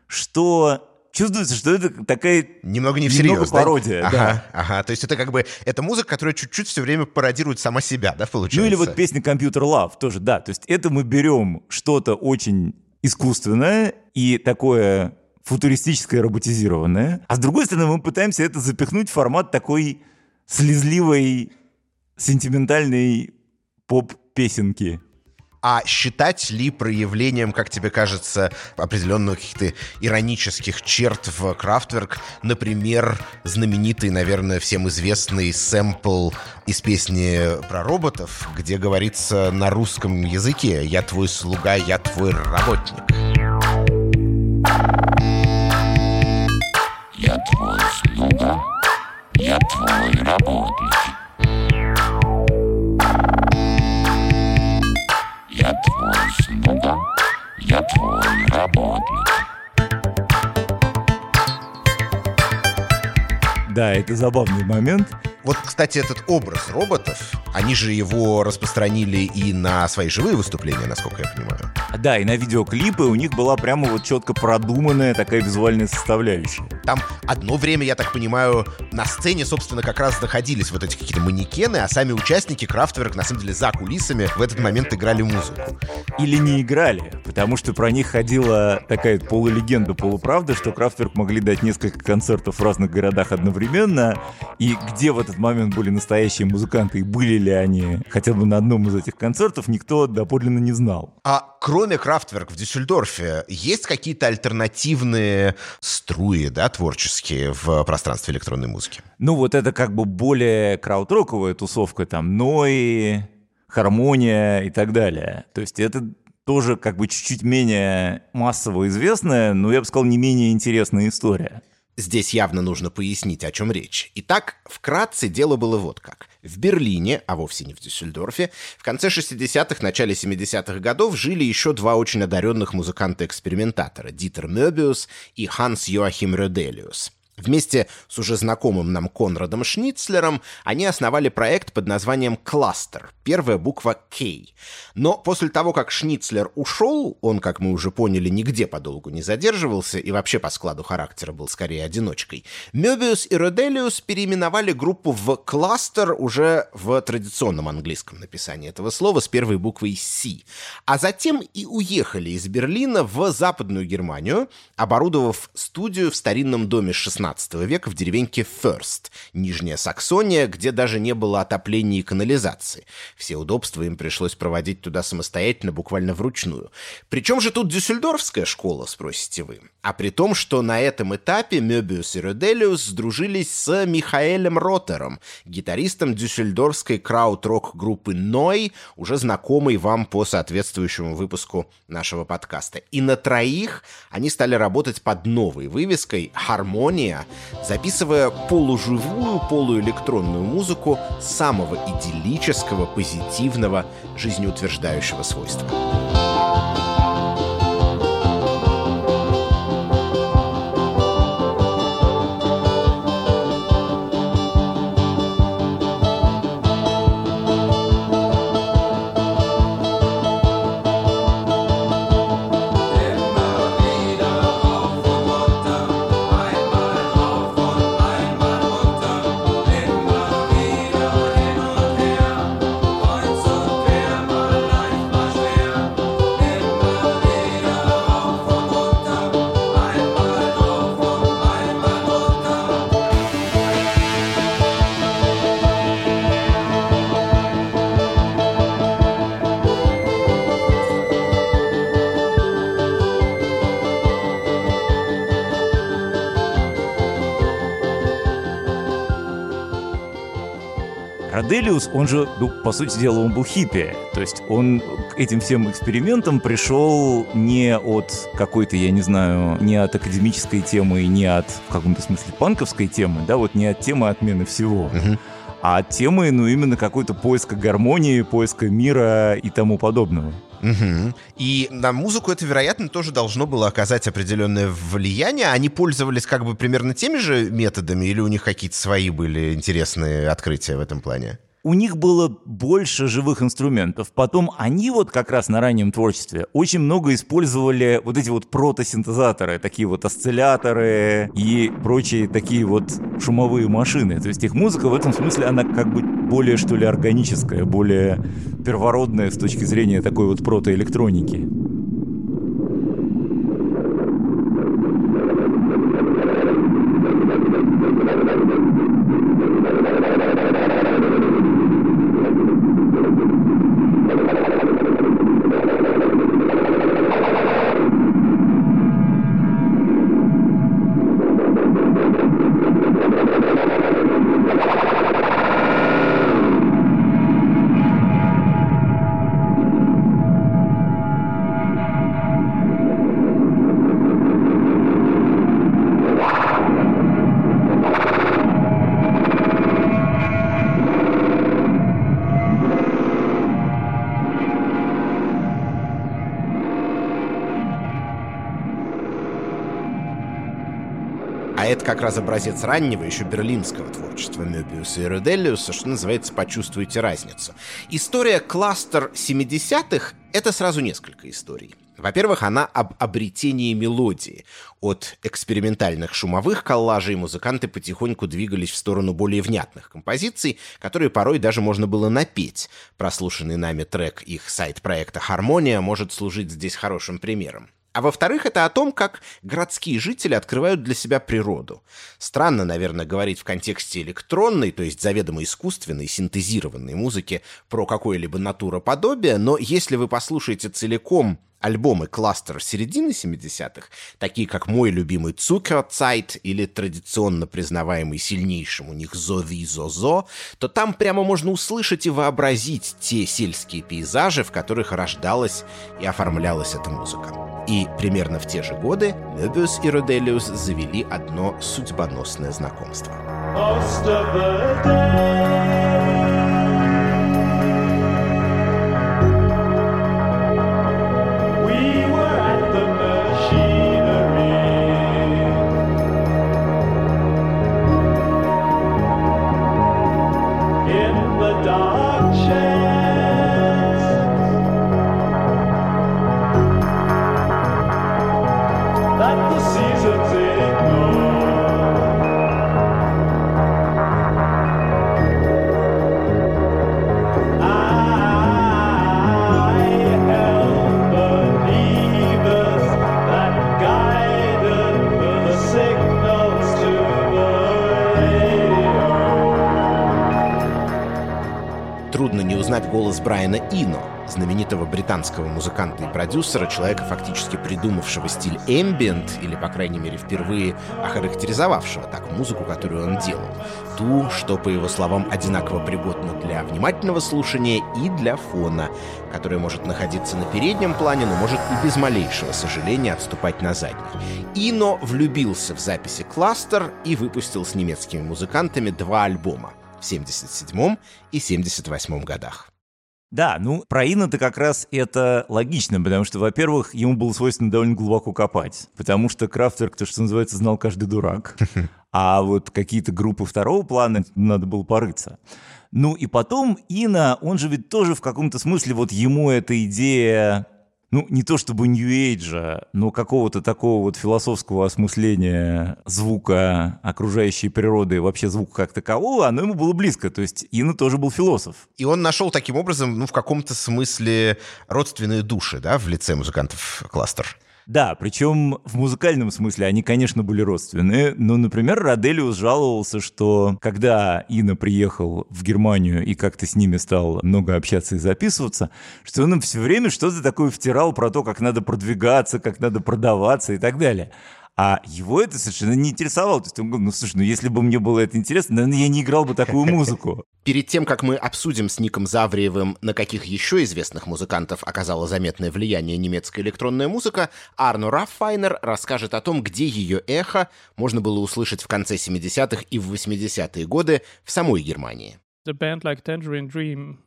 что чувствуется, что это такая немного не всерьез, немного пародия. Да? да. Ага, ага. То есть это как бы это музыка, которая чуть-чуть все время пародирует сама себя, да, получается? Ну или вот песня Computer Love тоже, да. То есть это мы берем что-то очень искусственное и такое футуристическое, роботизированное. А с другой стороны, мы пытаемся это запихнуть в формат такой слезливой, сентиментальной поп-песенки. А считать ли проявлением, как тебе кажется, определенных каких-то иронических черт в Крафтверк, например, знаменитый, наверное, всем известный сэмпл из песни про роботов, где говорится на русском языке «Я твой слуга, я твой работник». Я твой слуга, я твой работник. Я твой слуга, я твой работник. Да, это забавный момент. Вот, кстати, этот образ роботов, они же его распространили и на свои живые выступления, насколько я понимаю. Да, и на видеоклипы у них была прямо вот четко продуманная такая визуальная составляющая. Там одно время, я так понимаю, на сцене, собственно, как раз находились вот эти какие-то манекены, а сами участники Крафтверк, на самом деле, за кулисами в этот момент играли музыку. Или не играли, потому что про них ходила такая полулегенда, полуправда, что Крафтверк могли дать несколько концертов в разных городах одновременно, и где в этот момент были настоящие музыканты, и были ли они хотя бы на одном из этих концертов, никто доподлинно не знал. А кроме Крафтверк в Дюссельдорфе, есть какие-то альтернативные струи, да, творческие в пространстве электронной музыки? Ну, вот это как бы более краудроковая тусовка, там, Ной, Хармония и так далее. То есть это тоже как бы чуть-чуть менее массово известная, но я бы сказал, не менее интересная история. Здесь явно нужно пояснить, о чем речь. Итак, вкратце дело было вот как. В Берлине, а вовсе не в Дюссельдорфе, в конце 60-х, начале 70-х годов жили еще два очень одаренных музыканта-экспериментатора – Дитер Мёбиус и Ханс Йоахим Рёделиус. Вместе с уже знакомым нам Конрадом Шницлером они основали проект под названием «Кластер», первая буква «К». Но после того, как Шницлер ушел, он, как мы уже поняли, нигде подолгу не задерживался и вообще по складу характера был скорее одиночкой, Мёбиус и Роделиус переименовали группу в «Кластер» уже в традиционном английском написании этого слова с первой буквой «С», а затем и уехали из Берлина в Западную Германию, оборудовав студию в старинном доме 16 XVIII века в деревеньке Ферст, Нижняя Саксония, где даже не было отопления и канализации. Все удобства им пришлось проводить туда самостоятельно, буквально вручную. Причем же тут дюссельдорфская школа, спросите вы? А при том, что на этом этапе Мёбиус и Роделиус сдружились с Михаэлем Ротером, гитаристом дюссельдорфской крауд-рок группы Ной, уже знакомый вам по соответствующему выпуску нашего подкаста. И на троих они стали работать под новой вывеской «Хармония», записывая полуживую, полуэлектронную музыку самого идиллического, позитивного, жизнеутверждающего свойства. Роделиус, он же, ну, по сути дела, он был хиппи. То есть он к этим всем экспериментам пришел не от какой-то, я не знаю, не от академической темы, не от, в каком-то смысле, панковской темы, да, вот не от темы отмены всего. А от темы, ну, именно какой-то поиска гармонии, поиска мира и тому подобного. Мгм. И на музыку это, вероятно, тоже должно было оказать определенное влияние. Они пользовались как бы примерно теми же методами, или у них какие-то свои были интересные открытия в этом плане? У них было больше живых инструментов. Потом они вот как раз на раннем творчестве очень много использовали вот эти вот протосинтезаторы, такие вот осцилляторы и прочие такие вот шумовые машины. То есть их музыка в этом смысле, она как бы более, что ли, органическая, более первородная с точки зрения такой вот протоэлектроники. Образец раннего, еще берлинского творчества Мёбиуса и Роделиуса, что называется «Почувствуйте разницу». История кластер 70-х — это сразу несколько историй. Во-первых, она об обретении мелодии. От экспериментальных шумовых коллажей музыканты потихоньку двигались в сторону более внятных композиций, которые порой даже можно было напеть. Прослушанный нами трек их сайт-проекта «Хармония» может служить здесь хорошим примером. А во-вторых, это о том, как городские жители открывают для себя природу. Странно, наверное, говорить в контексте электронной, то есть заведомо искусственной, синтезированной музыки про какое-либо натуроподобие, но если вы послушаете целиком альбомы кластера середины 70-х, такие как мой любимый Zuckerzeit или традиционно признаваемый сильнейшим у них Зови Зозо, то там прямо можно услышать и вообразить те сельские пейзажи, в которых рождалась и оформлялась эта музыка. И примерно в те же годы Мёбиус и Роделиус завели одно судьбоносное знакомство. Most. Голос Брайана Ино, знаменитого британского музыканта и продюсера, человека, фактически придумавшего стиль эмбиент, или, по крайней мере, впервые охарактеризовавшего так музыку, которую он делал. Ту, что, по его словам, одинаково пригодна для внимательного слушания и для фона, которая может находиться на переднем плане, но может и без малейшего сожаления отступать на задний. Ино влюбился в записи «Кластер» и выпустил с немецкими музыкантами два альбома в 77 и 78 годах. Да, ну, про Инна-то как раз это логично, потому что, во-первых, ему было свойственно довольно глубоко копать, потому что Крафтверк, то, что называется, знал каждый дурак, а вот какие-то группы второго плана надо было порыться. Ну и потом Ина, он же ведь тоже в каком-то смысле, вот ему эта идея ну, не то чтобы нью-эйджа, но какого-то такого вот философского осмысления звука окружающей природы вообще звука как такового, оно ему было близко. То есть Инна тоже был философ. И он нашел таким образом, ну, в каком-то смысле родственные души, да, в лице музыкантов кластер. Да, причем в музыкальном смысле они, конечно, были родственные. Но, например, Роделиус жаловался, что когда Ина приехал в Германию и как-то с ними стал много общаться и записываться, что он им все время что-то такое втирал про то, как надо продвигаться, как надо продаваться и так далее. А его это совершенно не интересовало. То есть он говорил, ну слушай, ну если бы мне было это интересно, наверное, я не играл бы такую музыку. Перед тем, как мы обсудим с Ником Завриевым, на каких еще известных музыкантов оказало заметное влияние немецкая электронная музыка, Арно Раффайнер расскажет о том, где ее эхо можно было услышать в конце 70-х и в 80-е годы в самой Германии. The band like Tangerine Dream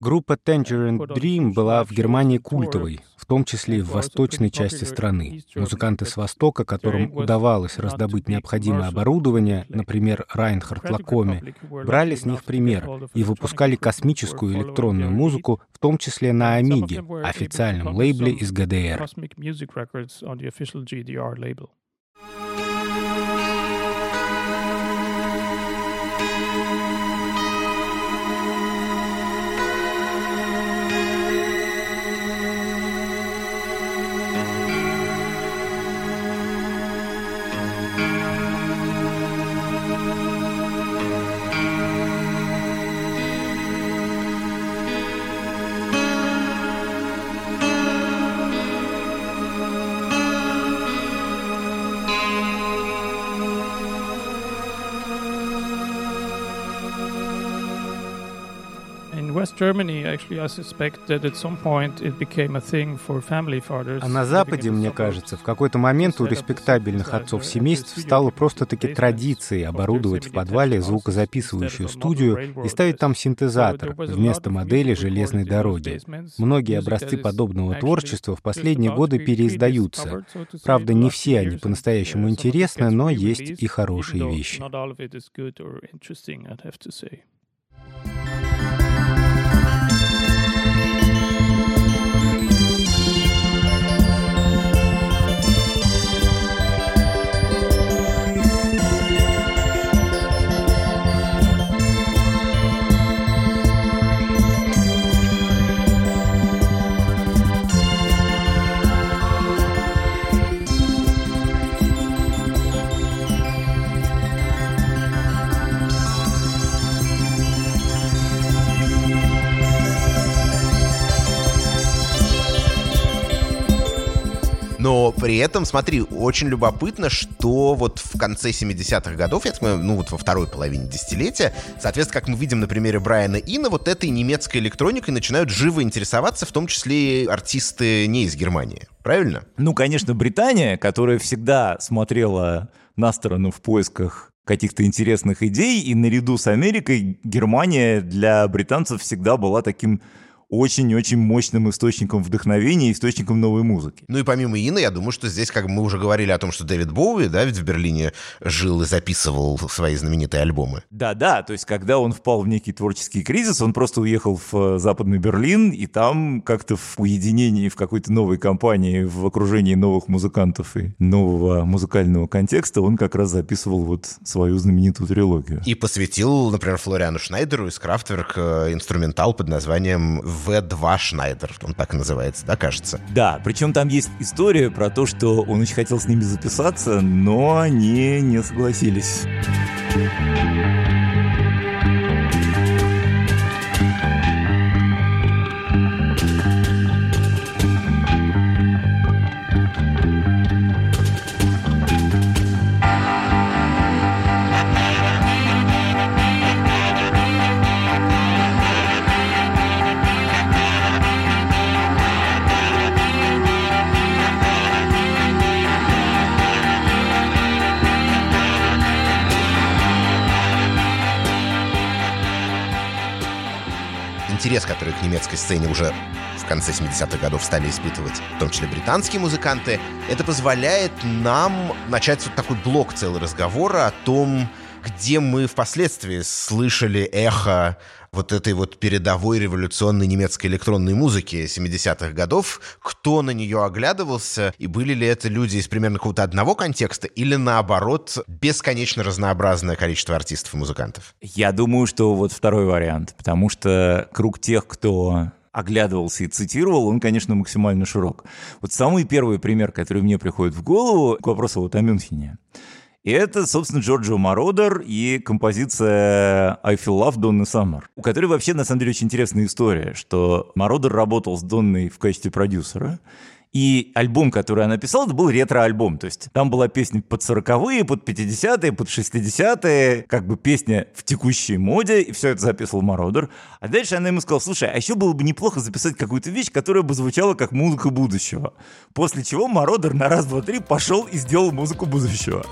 Группа Tangerine Dream была в Германии культовой, в том числе и в восточной части страны. Музыканты с Востока, которым удавалось раздобыть необходимое оборудование, например, Райнхард Лакоми, брали с них пример и выпускали космическую электронную музыку, в том числе на Амиге, официальном лейбле из ГДР. West Germany, actually, I suspect that at some point it became a thing for family fathers. А на Западе, мне кажется, в какой-то момент у респектабельных отцов семейств стало просто-таки традицией оборудовать в подвале звукозаписывающую студию и ставить там синтезатор вместо модели железной дороги. Многие образцы подобного творчества в последние годы переиздаются. Правда, не все они по-настоящему интересны, но есть и хорошие вещи. При этом, смотри, очень любопытно, что вот в конце 70-х годов, я так понимаю, ну вот во второй половине десятилетия, соответственно, как мы видим на примере Брайана Ина, вот этой немецкой электроникой начинают живо интересоваться, в том числе и артисты не из Германии. Правильно? Ну, конечно, Британия, которая всегда смотрела на сторону в поисках каких-то интересных идей, и наряду с Америкой Германия для британцев всегда была таким очень-очень мощным источником вдохновения, источником новой музыки. Ну и помимо Ина, я думаю, что здесь, как мы уже говорили о том, что Дэвид Боуи, да, ведь в Берлине жил и записывал свои знаменитые альбомы. Да-да, то есть когда он впал в некий творческий кризис, он просто уехал в э, Западный Берлин, и там как-то в уединении, в какой-то новой компании, в окружении новых музыкантов и нового музыкального контекста, он как раз записывал вот свою знаменитую трилогию. И посвятил, например, Флориану Шнайдеру из Крафтверк э, инструментал под названием В2 Шнайдер. Он так и называется, да, кажется? Да, причем там есть история про то, что он очень хотел с ними записаться, но они не согласились. Интерес, который к немецкой сцене уже в конце 70-х годов стали испытывать, в том числе британские музыканты, это позволяет нам начать вот такой блок целый разговора о том, где мы впоследствии слышали эхо вот этой вот передовой революционной немецкой электронной музыки 70-х годов, кто на нее оглядывался, и были ли это люди из примерно какого-то одного контекста, или наоборот, бесконечно разнообразное количество артистов и музыкантов? Я думаю, что вот второй вариант, потому что круг тех, кто оглядывался и цитировал, он, конечно, максимально широк. Вот самый первый пример, который мне приходит в голову к вопросу вот о Мюнхене, и это, собственно, Джорджо Мародер и композиция I Feel Love Донны Саммер, у которой вообще, на самом деле, очень интересная история, что Мародер работал с Донной в качестве продюсера, и альбом, который она писала, это был ретро-альбом. То есть там была песня под 40-е, под 50-е, под 60-е, как бы песня в текущей моде, и все это записывал Мародер. А дальше она ему сказала, слушай, а еще было бы неплохо записать какую-то вещь, которая бы звучала как музыка будущего. После чего Мародер на раз, два, три пошел и сделал музыку будущего.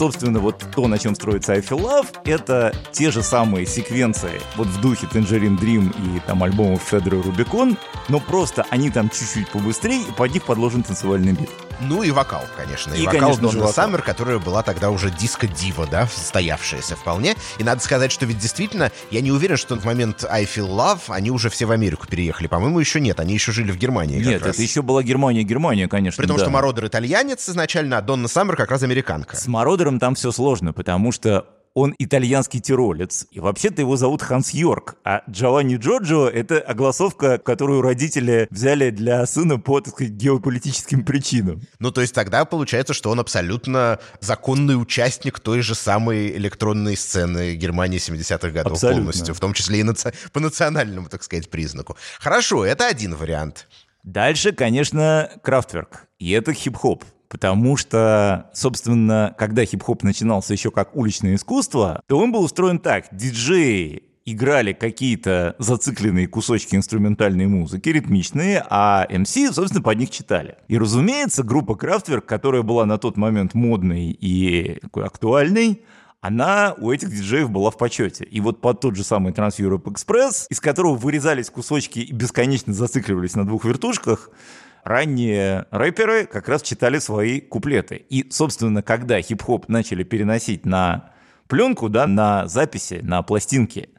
Собственно, вот то, на чем строится I Feel Love, это те же самые секвенции вот в духе Tangerine Dream и там альбомов Федора Рубикон, но просто они там чуть-чуть побыстрее, и под них подложен танцевальный бит. Ну и вокал, конечно. И, И, вокал конечно Донна. Саммер, которая была тогда уже диско-дива, да, состоявшаяся вполне. И надо сказать, что ведь действительно, я не уверен, что в момент I Feel Love они уже все в Америку переехали. По-моему, еще нет. Они еще жили в Германии. Нет, раз. это еще была Германия, Германия, конечно. При том, да. что Мародер итальянец изначально, а Донна Саммер как раз американка. С Мародером там все сложно, потому что он итальянский тиролец, и вообще-то его зовут Ханс Йорк, а Джованни Джорджо — это огласовка, которую родители взяли для сына по, так сказать, геополитическим причинам. Ну, то есть тогда получается, что он абсолютно законный участник той же самой электронной сцены Германии 70-х годов Абсолютно. полностью, в том числе и наци- по национальному, так сказать, признаку. Хорошо, это один вариант. Дальше, конечно, Крафтверк, и это хип-хоп. Потому что, собственно, когда хип-хоп начинался еще как уличное искусство, то он был устроен так. Диджеи играли какие-то зацикленные кусочки инструментальной музыки, ритмичные, а MC, собственно, под них читали. И, разумеется, группа Крафтверк, которая была на тот момент модной и актуальной, она у этих диджеев была в почете. И вот под тот же самый Trans Europe Express, из которого вырезались кусочки и бесконечно зацикливались на двух вертушках, ранние рэперы как раз читали свои куплеты. И, собственно, когда хип-хоп начали переносить на пленку, да, на записи, на пластинки,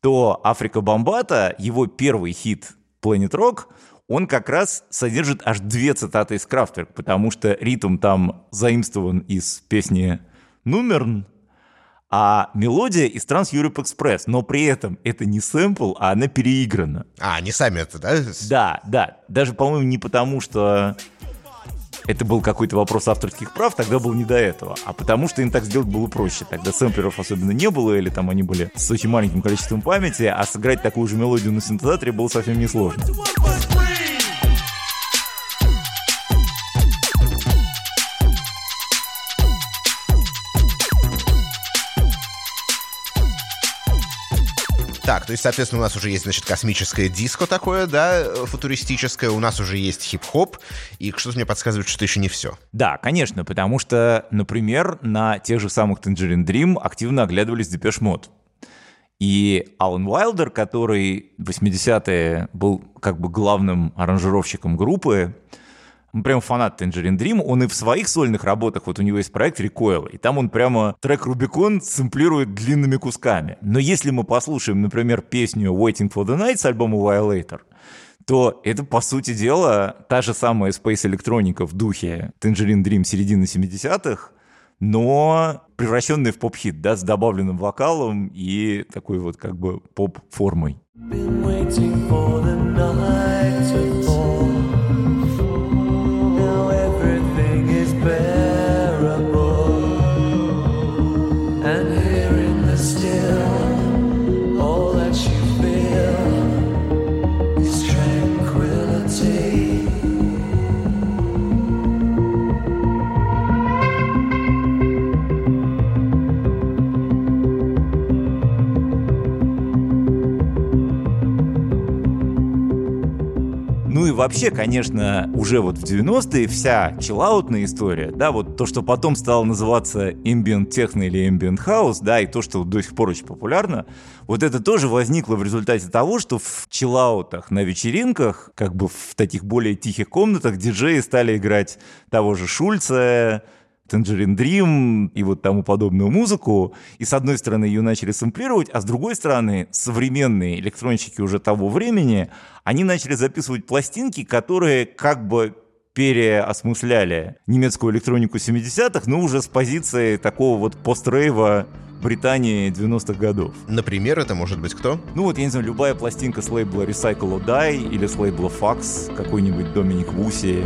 то Африка Бомбата, его первый хит Planet Rock, он как раз содержит аж две цитаты из Крафтверк, потому что ритм там заимствован из песни «Нумерн», а мелодия из Trans Europe Express, но при этом это не сэмпл, а она переиграна. А, они сами это, да? Да, да. Даже, по-моему, не потому, что это был какой-то вопрос авторских прав, тогда был не до этого, а потому что им так сделать было проще. Тогда сэмплеров особенно не было, или там они были с очень маленьким количеством памяти, а сыграть такую же мелодию на синтезаторе было совсем несложно. Так, то есть, соответственно, у нас уже есть, значит, космическое диско такое, да, футуристическое, у нас уже есть хип-хоп, и что-то мне подсказывает, что это еще не все. Да, конечно, потому что, например, на тех же самых Tangerine Dream активно оглядывались Depeche Mode. И Алан Уайлдер, который в 80-е был как бы главным аранжировщиком группы, прям фанат Tangerine Dream, он и в своих сольных работах, вот у него есть проект Recoil, и там он прямо трек Rubicon сэмплирует длинными кусками. Но если мы послушаем, например, песню Waiting for the Night с альбома Violator, то это, по сути дела, та же самая Space Electronica в духе Tangerine Dream середины 70-х, но превращенный в поп-хит, да, с добавленным вокалом и такой вот как бы поп-формой. Been waiting for the night to fall. Вообще, конечно, уже вот в 90-е вся чиллаутная история, да, вот то, что потом стало называться ambient техно или ambient house, да, и то, что до сих пор очень популярно, вот это тоже возникло в результате того, что в чиллаутах на вечеринках, как бы в таких более тихих комнатах, диджеи стали играть того же Шульца, Tangerine Dream и вот тому подобную музыку, и с одной стороны ее начали сэмплировать, а с другой стороны современные электронщики уже того времени, они начали записывать пластинки, которые как бы переосмысляли немецкую электронику 70-х, но уже с позиции такого вот пострейва Британии 90-х годов. Например, это может быть кто? Ну вот, я не знаю, любая пластинка с лейбла Recycle or Die или с лейбла Fax, какой-нибудь Доминик Вуси.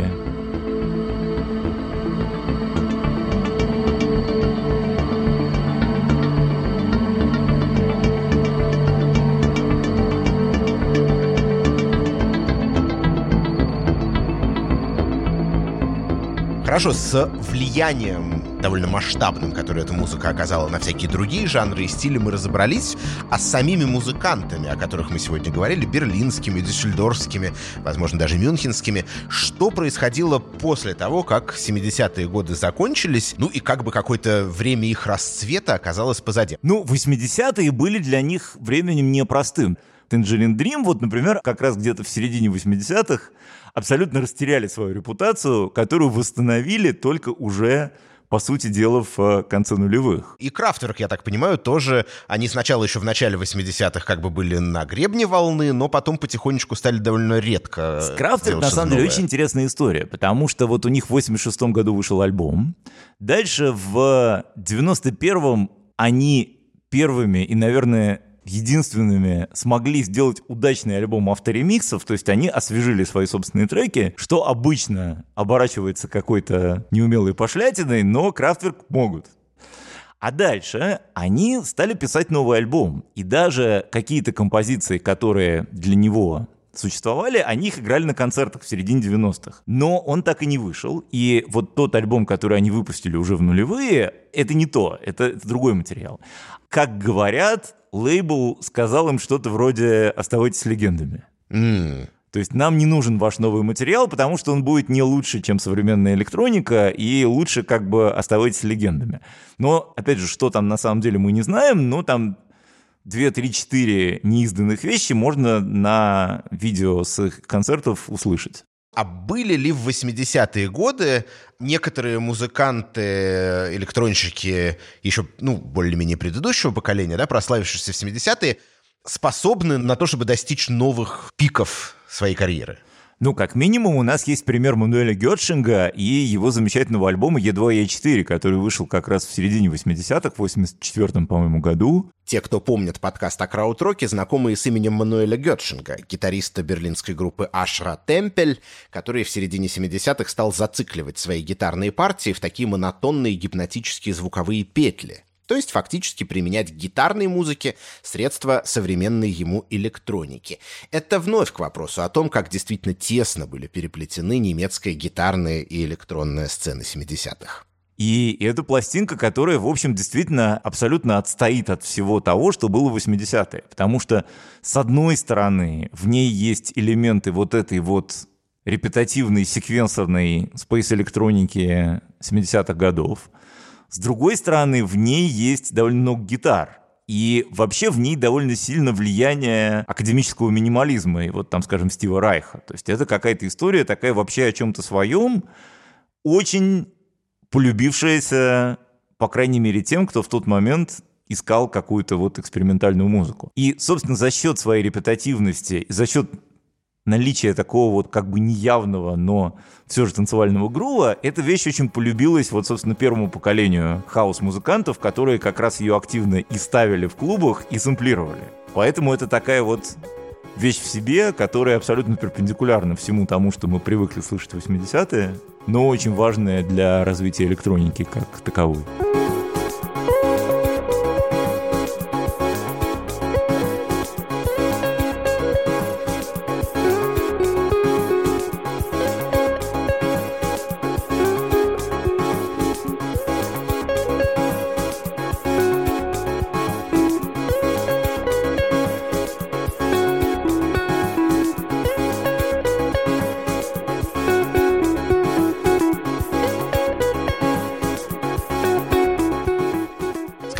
Хорошо, с влиянием довольно масштабным, которое эта музыка оказала на всякие другие жанры и стили, мы разобрались. А с самими музыкантами, о которых мы сегодня говорили, берлинскими, дюссельдорфскими, возможно, даже мюнхенскими, что происходило после того, как 70-е годы закончились, ну и как бы какое-то время их расцвета оказалось позади? Ну, 80-е были для них временем непростым. Tangerine Dream, вот, например, как раз где-то в середине 80-х абсолютно растеряли свою репутацию, которую восстановили только уже по сути дела, в э, конце нулевых. И Крафтверк, я так понимаю, тоже, они сначала еще в начале 80-х как бы были на гребне волны, но потом потихонечку стали довольно редко С Крафтверк, на самом деле, очень интересная история, потому что вот у них в 86 году вышел альбом, дальше в 91-м они первыми и, наверное, единственными смогли сделать удачный альбом авторемиксов, то есть они освежили свои собственные треки, что обычно оборачивается какой-то неумелой пошлятиной, но Крафтверк могут. А дальше они стали писать новый альбом. И даже какие-то композиции, которые для него существовали, они их играли на концертах в середине 90-х. Но он так и не вышел. И вот тот альбом, который они выпустили уже в нулевые, это не то, это, это другой материал. Как говорят, лейбл сказал им что-то вроде «оставайтесь легендами». М. То есть нам не нужен ваш новый материал, потому что он будет не лучше, чем современная электроника, и лучше как бы оставайтесь легендами. Но, опять же, что там на самом деле мы не знаем, но там 2, 3, 4 неизданных вещи можно на видео с их концертов услышать. А были ли в 80-е годы некоторые музыканты, электронщики еще, ну, более-менее предыдущего поколения, да, прославившиеся в 70-е, способны на то, чтобы достичь новых пиков своей карьеры? Ну, как минимум, у нас есть пример Мануэля Гетшинга и его замечательного альбома Е2 Е4, который вышел как раз в середине 80-х, в 84-м, по-моему, году. Те, кто помнит подкаст о краудроке, знакомые с именем Мануэля Гетшинга, гитариста берлинской группы Ашра Темпель, который в середине 70-х стал зацикливать свои гитарные партии в такие монотонные гипнотические звуковые петли. То есть фактически применять к гитарной музыке средства современной ему электроники. Это вновь к вопросу о том, как действительно тесно были переплетены немецкая гитарная и электронная сцены 70-х. И это пластинка, которая, в общем, действительно абсолютно отстоит от всего того, что было в 80-е. Потому что, с одной стороны, в ней есть элементы вот этой вот репетативной, секвенсорной спейс-электроники 70-х годов. С другой стороны, в ней есть довольно много гитар. И вообще в ней довольно сильно влияние академического минимализма, и вот там, скажем, Стива Райха. То есть это какая-то история такая вообще о чем-то своем, очень полюбившаяся, по крайней мере, тем, кто в тот момент искал какую-то вот экспериментальную музыку. И, собственно, за счет своей репетитивности, за счет наличия такого вот как бы неявного, но все же танцевального грува, эта вещь очень полюбилась вот, собственно, первому поколению хаус-музыкантов, которые как раз ее активно и ставили в клубах, и сэмплировали. Поэтому это такая вот вещь в себе, которая абсолютно перпендикулярна всему тому, что мы привыкли слышать в 80-е, но очень важная для развития электроники как таковой.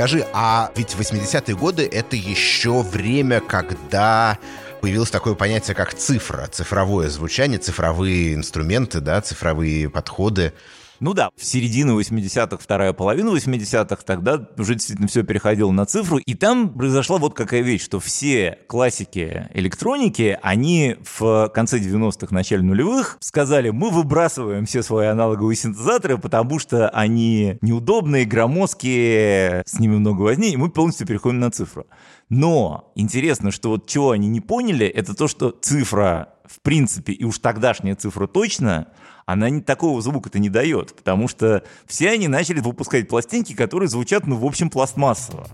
Скажи, а ведь 80-е годы — это еще время, когда появилось такое понятие, как цифра, цифровое звучание, цифровые инструменты, да, цифровые подходы. Ну да, в середине 80-х, вторая половина 80-х, тогда уже действительно все переходило на цифру, и там произошла вот какая вещь, что все классики электроники, они в конце 90-х, начале нулевых сказали, мы выбрасываем все свои аналоговые синтезаторы, потому что они неудобные, громоздкие, с ними много возни, и мы полностью переходим на цифру. Но интересно, что вот чего они не поняли, это то, что цифра в принципе, и уж тогдашняя цифра точно, она не, такого звука-то не дает, потому что все они начали выпускать пластинки, которые звучат, ну, в общем, пластмассово.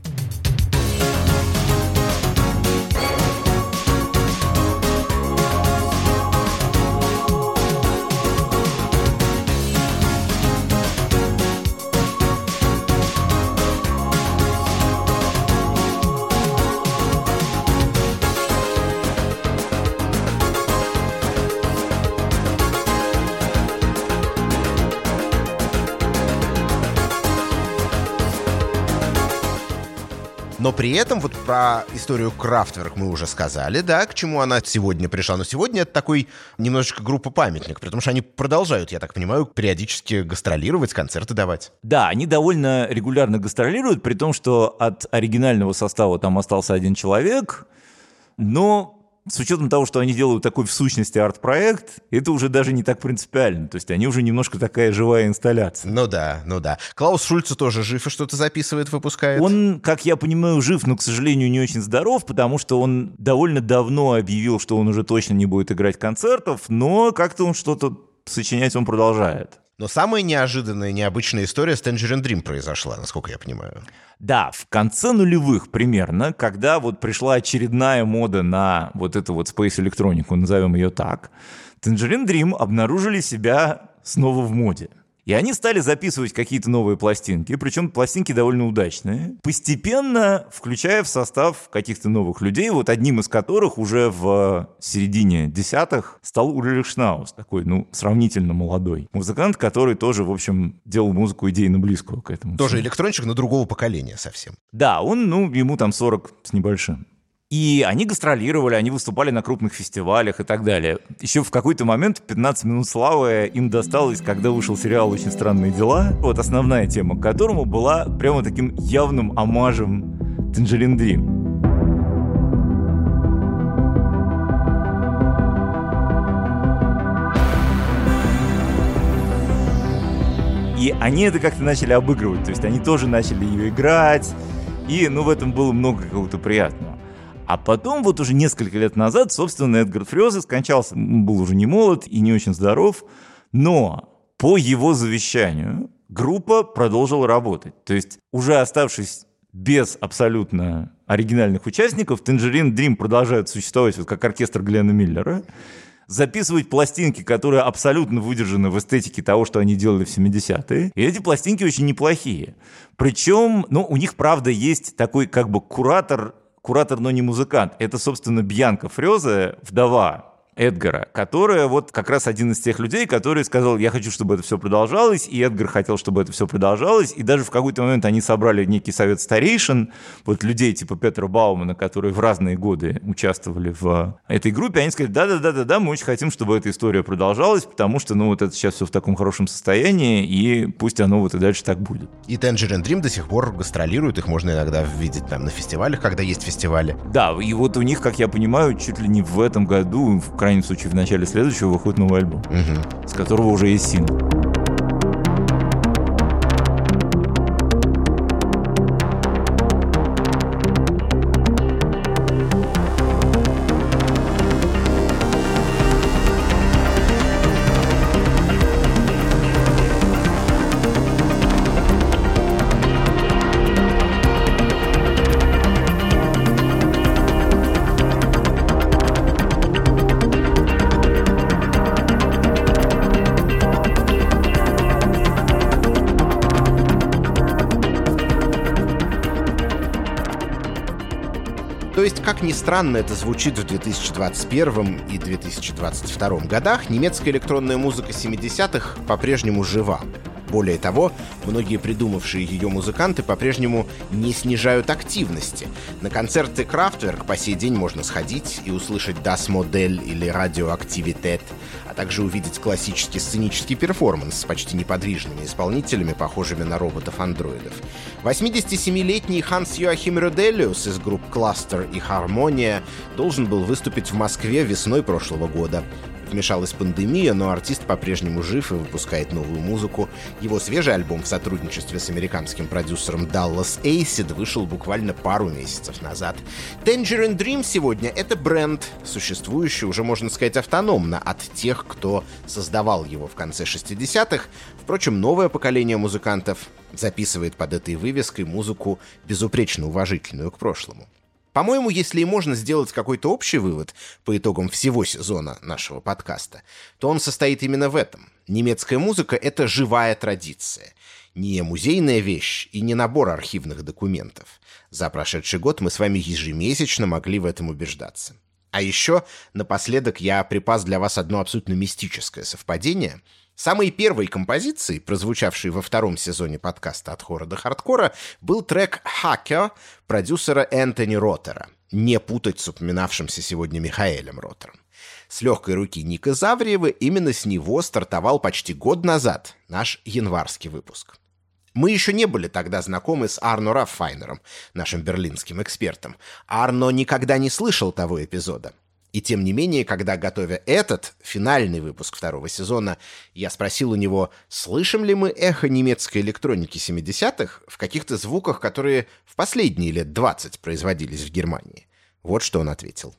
Но при этом вот про историю Крафтверк мы уже сказали, да, к чему она сегодня пришла. Но сегодня это такой немножечко группа памятник, потому что они продолжают, я так понимаю, периодически гастролировать, концерты давать. Да, они довольно регулярно гастролируют, при том, что от оригинального состава там остался один человек, но с учетом того, что они делают такой в сущности арт-проект, это уже даже не так принципиально. То есть они уже немножко такая живая инсталляция. Ну да, ну да. Клаус Шульце тоже жив и что-то записывает, выпускает. Он, как я понимаю, жив, но, к сожалению, не очень здоров, потому что он довольно давно объявил, что он уже точно не будет играть концертов, но как-то он что-то сочинять он продолжает. Но самая неожиданная, необычная история с Tangerine Dream произошла, насколько я понимаю. Да, в конце нулевых примерно, когда вот пришла очередная мода на вот эту вот Space электронику, назовем ее так, Tangerine Dream обнаружили себя снова в моде. И они стали записывать какие-то новые пластинки, причем пластинки довольно удачные, постепенно включая в состав каких-то новых людей, вот одним из которых уже в середине десятых стал Ульрих Шнаус, такой, ну, сравнительно молодой музыкант, который тоже, в общем, делал музыку идейно близкую к этому. Тоже электрончик, но другого поколения совсем. Да, он, ну, ему там 40 с небольшим. И они гастролировали, они выступали на крупных фестивалях и так далее. Еще в какой-то момент 15 минут славы им досталось, когда вышел сериал «Очень странные дела». Вот основная тема к которому была прямо таким явным омажем Tangerine Dream. И они это как-то начали обыгрывать, то есть они тоже начали ее играть, и, ну, в этом было много какого-то приятного. А потом, вот уже несколько лет назад, собственно, Эдгар Фрёзе скончался. Он был уже не молод и не очень здоров, но по его завещанию группа продолжила работать. То есть, уже оставшись без абсолютно оригинальных участников, Tangerine Dream продолжает существовать вот как оркестр Глена Миллера, записывать пластинки, которые абсолютно выдержаны в эстетике того, что они делали в 70-е. И эти пластинки очень неплохие. Причем, ну, у них, правда, есть такой как бы куратор, куратор, но не музыкант. Это, собственно, Бьянка Фрезе, вдова Эдгара, которая вот как раз один из тех людей, который сказал, я хочу, чтобы это все продолжалось, и Эдгар хотел, чтобы это все продолжалось, и даже в какой-то момент они собрали некий совет старейшин, вот людей типа Петра Баумана, которые в разные годы участвовали в этой группе, они сказали, да-да-да-да, мы очень хотим, чтобы эта история продолжалась, потому что, ну, вот это сейчас все в таком хорошем состоянии, и пусть оно вот и дальше так будет. И Tangerine Dream до сих пор гастролирует, их можно иногда видеть там на фестивалях, когда есть фестивали. Да, и вот у них, как я понимаю, чуть ли не в этом году, в крайнем случае в начале следующего выходит новый альбом, Мгм. с которого уже есть сингл. Как ни странно это звучит в 2021 и 2022 годах, немецкая электронная музыка 70-х по-прежнему жива. Более того, многие придумавшие ее музыканты по-прежнему не снижают активности. На концерты Крафтверк по сей день можно сходить и услышать Das Modell или Radioaktivität, а также увидеть классический сценический перформанс с почти неподвижными исполнителями, похожими на роботов-андроидов. 87-летний Ханс Йоахим Рюделиус из групп Cluster и Harmonia должен был выступить в Москве весной прошлого года. Вмешалась пандемия, но артист по-прежнему жив и выпускает новую музыку. Его свежий альбом в сотрудничестве с американским продюсером Dallas Acid вышел буквально пару месяцев назад. Tangerine Dream сегодня — это бренд, существующий уже, можно сказать, автономно от тех, кто создавал его в конце 60-х. Впрочем, новое поколение музыкантов записывает под этой вывеской музыку безупречно уважительную к прошлому. По-моему, если и можно сделать какой-то общий вывод по итогам всего сезона нашего подкаста, то он состоит именно в этом. Немецкая музыка — это живая традиция. Не музейная вещь и не набор архивных документов. За прошедший год мы с вами ежемесячно могли в этом убеждаться. А еще, напоследок, я припас для вас одно абсолютно мистическое совпадение — Самой первой композицией, прозвучавшей во втором сезоне подкаста «От хора до хардкора», был трек «Hacker» продюсера Энтони Роттера, не путать с упоминавшимся сегодня Михаэлем Роттером. С легкой руки Ника Завриева именно с него стартовал почти год назад наш январский выпуск. Мы еще не были тогда знакомы с Арно Раффайнером, нашим берлинским экспертом. Арно никогда не слышал того эпизода. И тем не менее, когда, готовя этот, финальный выпуск второго сезона, я спросил у него, слышим ли мы эхо немецкой электроники 70-х в каких-то звуках, которые в последние лет 20 производились в Германии. Вот что он ответил.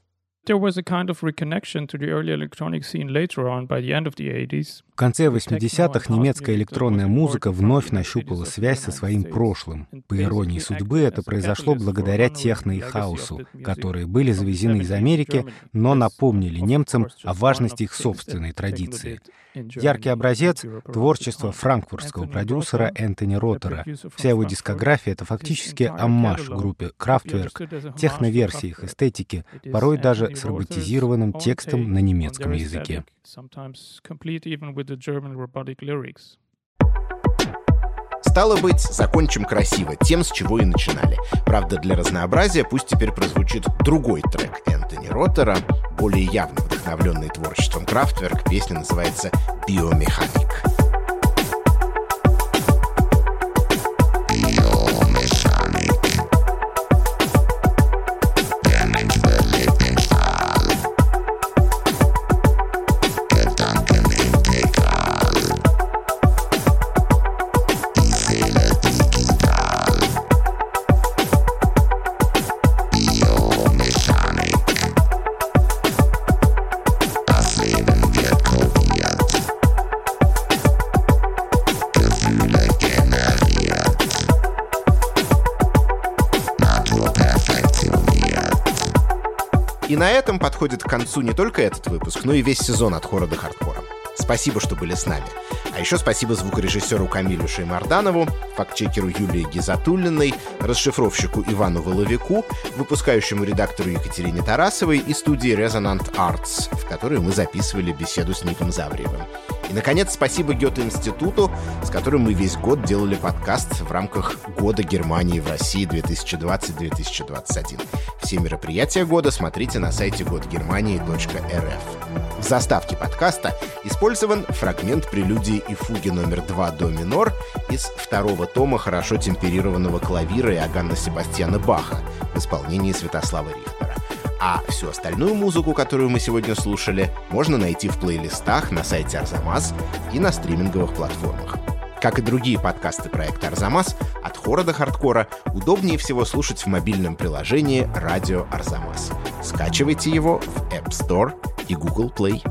There was a kind of reconnection to the early electronic scene later on by the end of the 80s. В конце 80-х немецкая электронная музыка вновь нащупала связь со своим прошлым. По иронии судьбы, это произошло благодаря техно и хаосу, которые были завезены из Америки, но напомнили немцам о важности их собственной традиции. Яркий образец — творчество франкфуртского продюсера Энтони Роттера. Вся его дискография — это фактически аммаж группе Kraftwerk, техноверсии их эстетики, порой даже с роботизированным текстом на немецком языке. Стало быть, закончим красиво, тем, с чего и начинали. Правда, для разнообразия пусть теперь прозвучит другой трек Энтони Роттера, более явно вдохновленный творчеством Крафтверк. Песня называется «Биомеханик». На этом подходит к концу не только этот выпуск, но и весь сезон от хора до хардкора. Спасибо, что были с нами. А еще спасибо звукорежиссеру Камилю Шеймарданову, фактчекеру Юлии Гизатуллиной, расшифровщику Ивану Воловику, выпускающему редактору Екатерине Тарасовой и студии Resonant Arts, в которой мы записывали беседу с Ником Завриевым. И, наконец, спасибо Гёте-институту, с которым мы весь год делали подкаст в рамках Года Германии в России 2020-2021. Все мероприятия года смотрите на сайте годгермании.рф. В заставке подкаста использован фрагмент прелюдии и фуги номер 2 до минор из второго тома хорошо темперированного клавира Иоганна Себастьяна Баха в исполнении Святослава Рихтера. А всю остальную музыку, которую мы сегодня слушали, можно найти в плейлистах на сайте Арзамас и на стриминговых платформах. Как и другие подкасты проекта Арзамас, от хора до хардкора удобнее всего слушать в мобильном приложении «Радио Арзамас». Скачивайте его в App Store и Google Play.